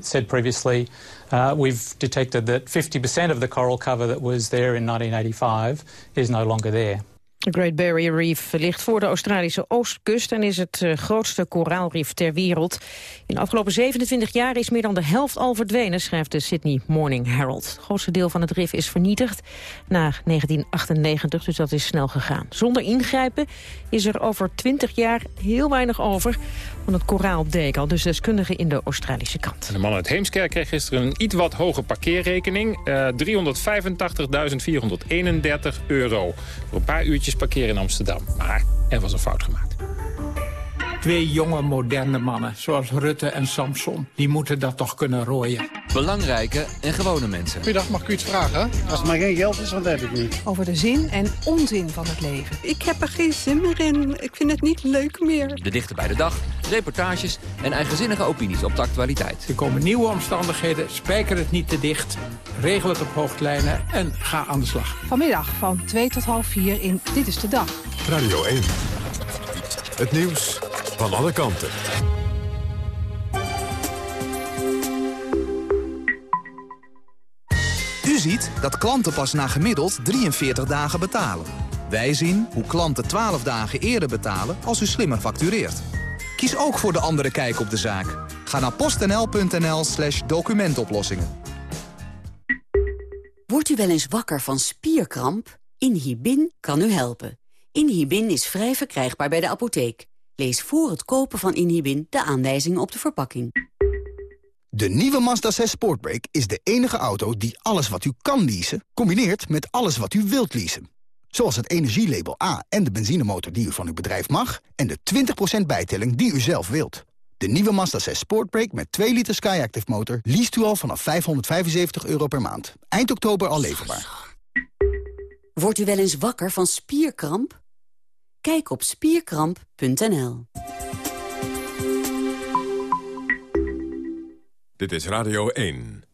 S45: said previously, uh, we've detected that 50% of the coral cover that was there in 1985 is no longer there.
S11: De Great Barrier Reef ligt voor de Australische oostkust... en is het eh, grootste koraalrif ter wereld. In de afgelopen 27 jaar is meer dan de helft al verdwenen... schrijft de Sydney Morning Herald. Het grootste deel van het rif is vernietigd na 1998, dus dat is snel gegaan. Zonder ingrijpen is er over 20 jaar heel weinig over... van het koraaldek, al dus deskundigen in de Australische krant.
S12: En de man uit Heemskerk kreeg gisteren een iets wat hoge parkeerrekening. eh 385.431 euro. Voor een paar uurtjes parkeren in Amsterdam. Maar er was een fout gemaakt.
S46: Twee jonge, moderne mannen, zoals Rutte en Samson, die moeten dat toch kunnen rooien.
S8: Belangrijke en gewone mensen.
S47: Goedendag, mag ik u iets vragen? Als het maar geen geld is, want dat heb ik niet.
S48: Over de zin en onzin van het leven.
S49: Ik heb er geen zin meer in. Ik vind het niet leuk meer.
S8: De dichter bij de dag, reportages en eigenzinnige opinies op de actualiteit.
S50: Er komen nieuwe omstandigheden, spijker het niet te dicht... regel het op hoofdlijnen en ga aan de slag.
S48: Vanmiddag van 2 tot half 4 in Dit is de Dag.
S1: Radio 1. Het nieuws van alle kanten.
S10: U ziet dat klanten pas na gemiddeld 43 dagen betalen. Wij zien hoe klanten 12 dagen eerder betalen als u slimmer factureert. Kies ook voor de andere kijk op de zaak. Ga naar postnl.nl slash documentoplossingen.
S5: Wordt u wel eens wakker van spierkramp? Inhibin kan u helpen. Inhibin is vrij verkrijgbaar bij de apotheek. Lees voor het kopen van Inhibin de aanwijzingen op de verpakking.
S22: De nieuwe Mazda 6 Sportbrake is de enige auto die alles wat u kan leasen... combineert met alles wat u wilt leasen. Zoals het energielabel A en de benzinemotor die u van uw bedrijf mag... en de 20% bijtelling die u zelf wilt. De nieuwe Mazda 6 Sportbrake met 2 liter Skyactiv motor... leest u al vanaf 575 euro per maand. Eind oktober al leverbaar.
S5: Wordt u wel eens wakker van spierkramp? Kijk op spierkramp.nl.
S1: Dit is Radio 1.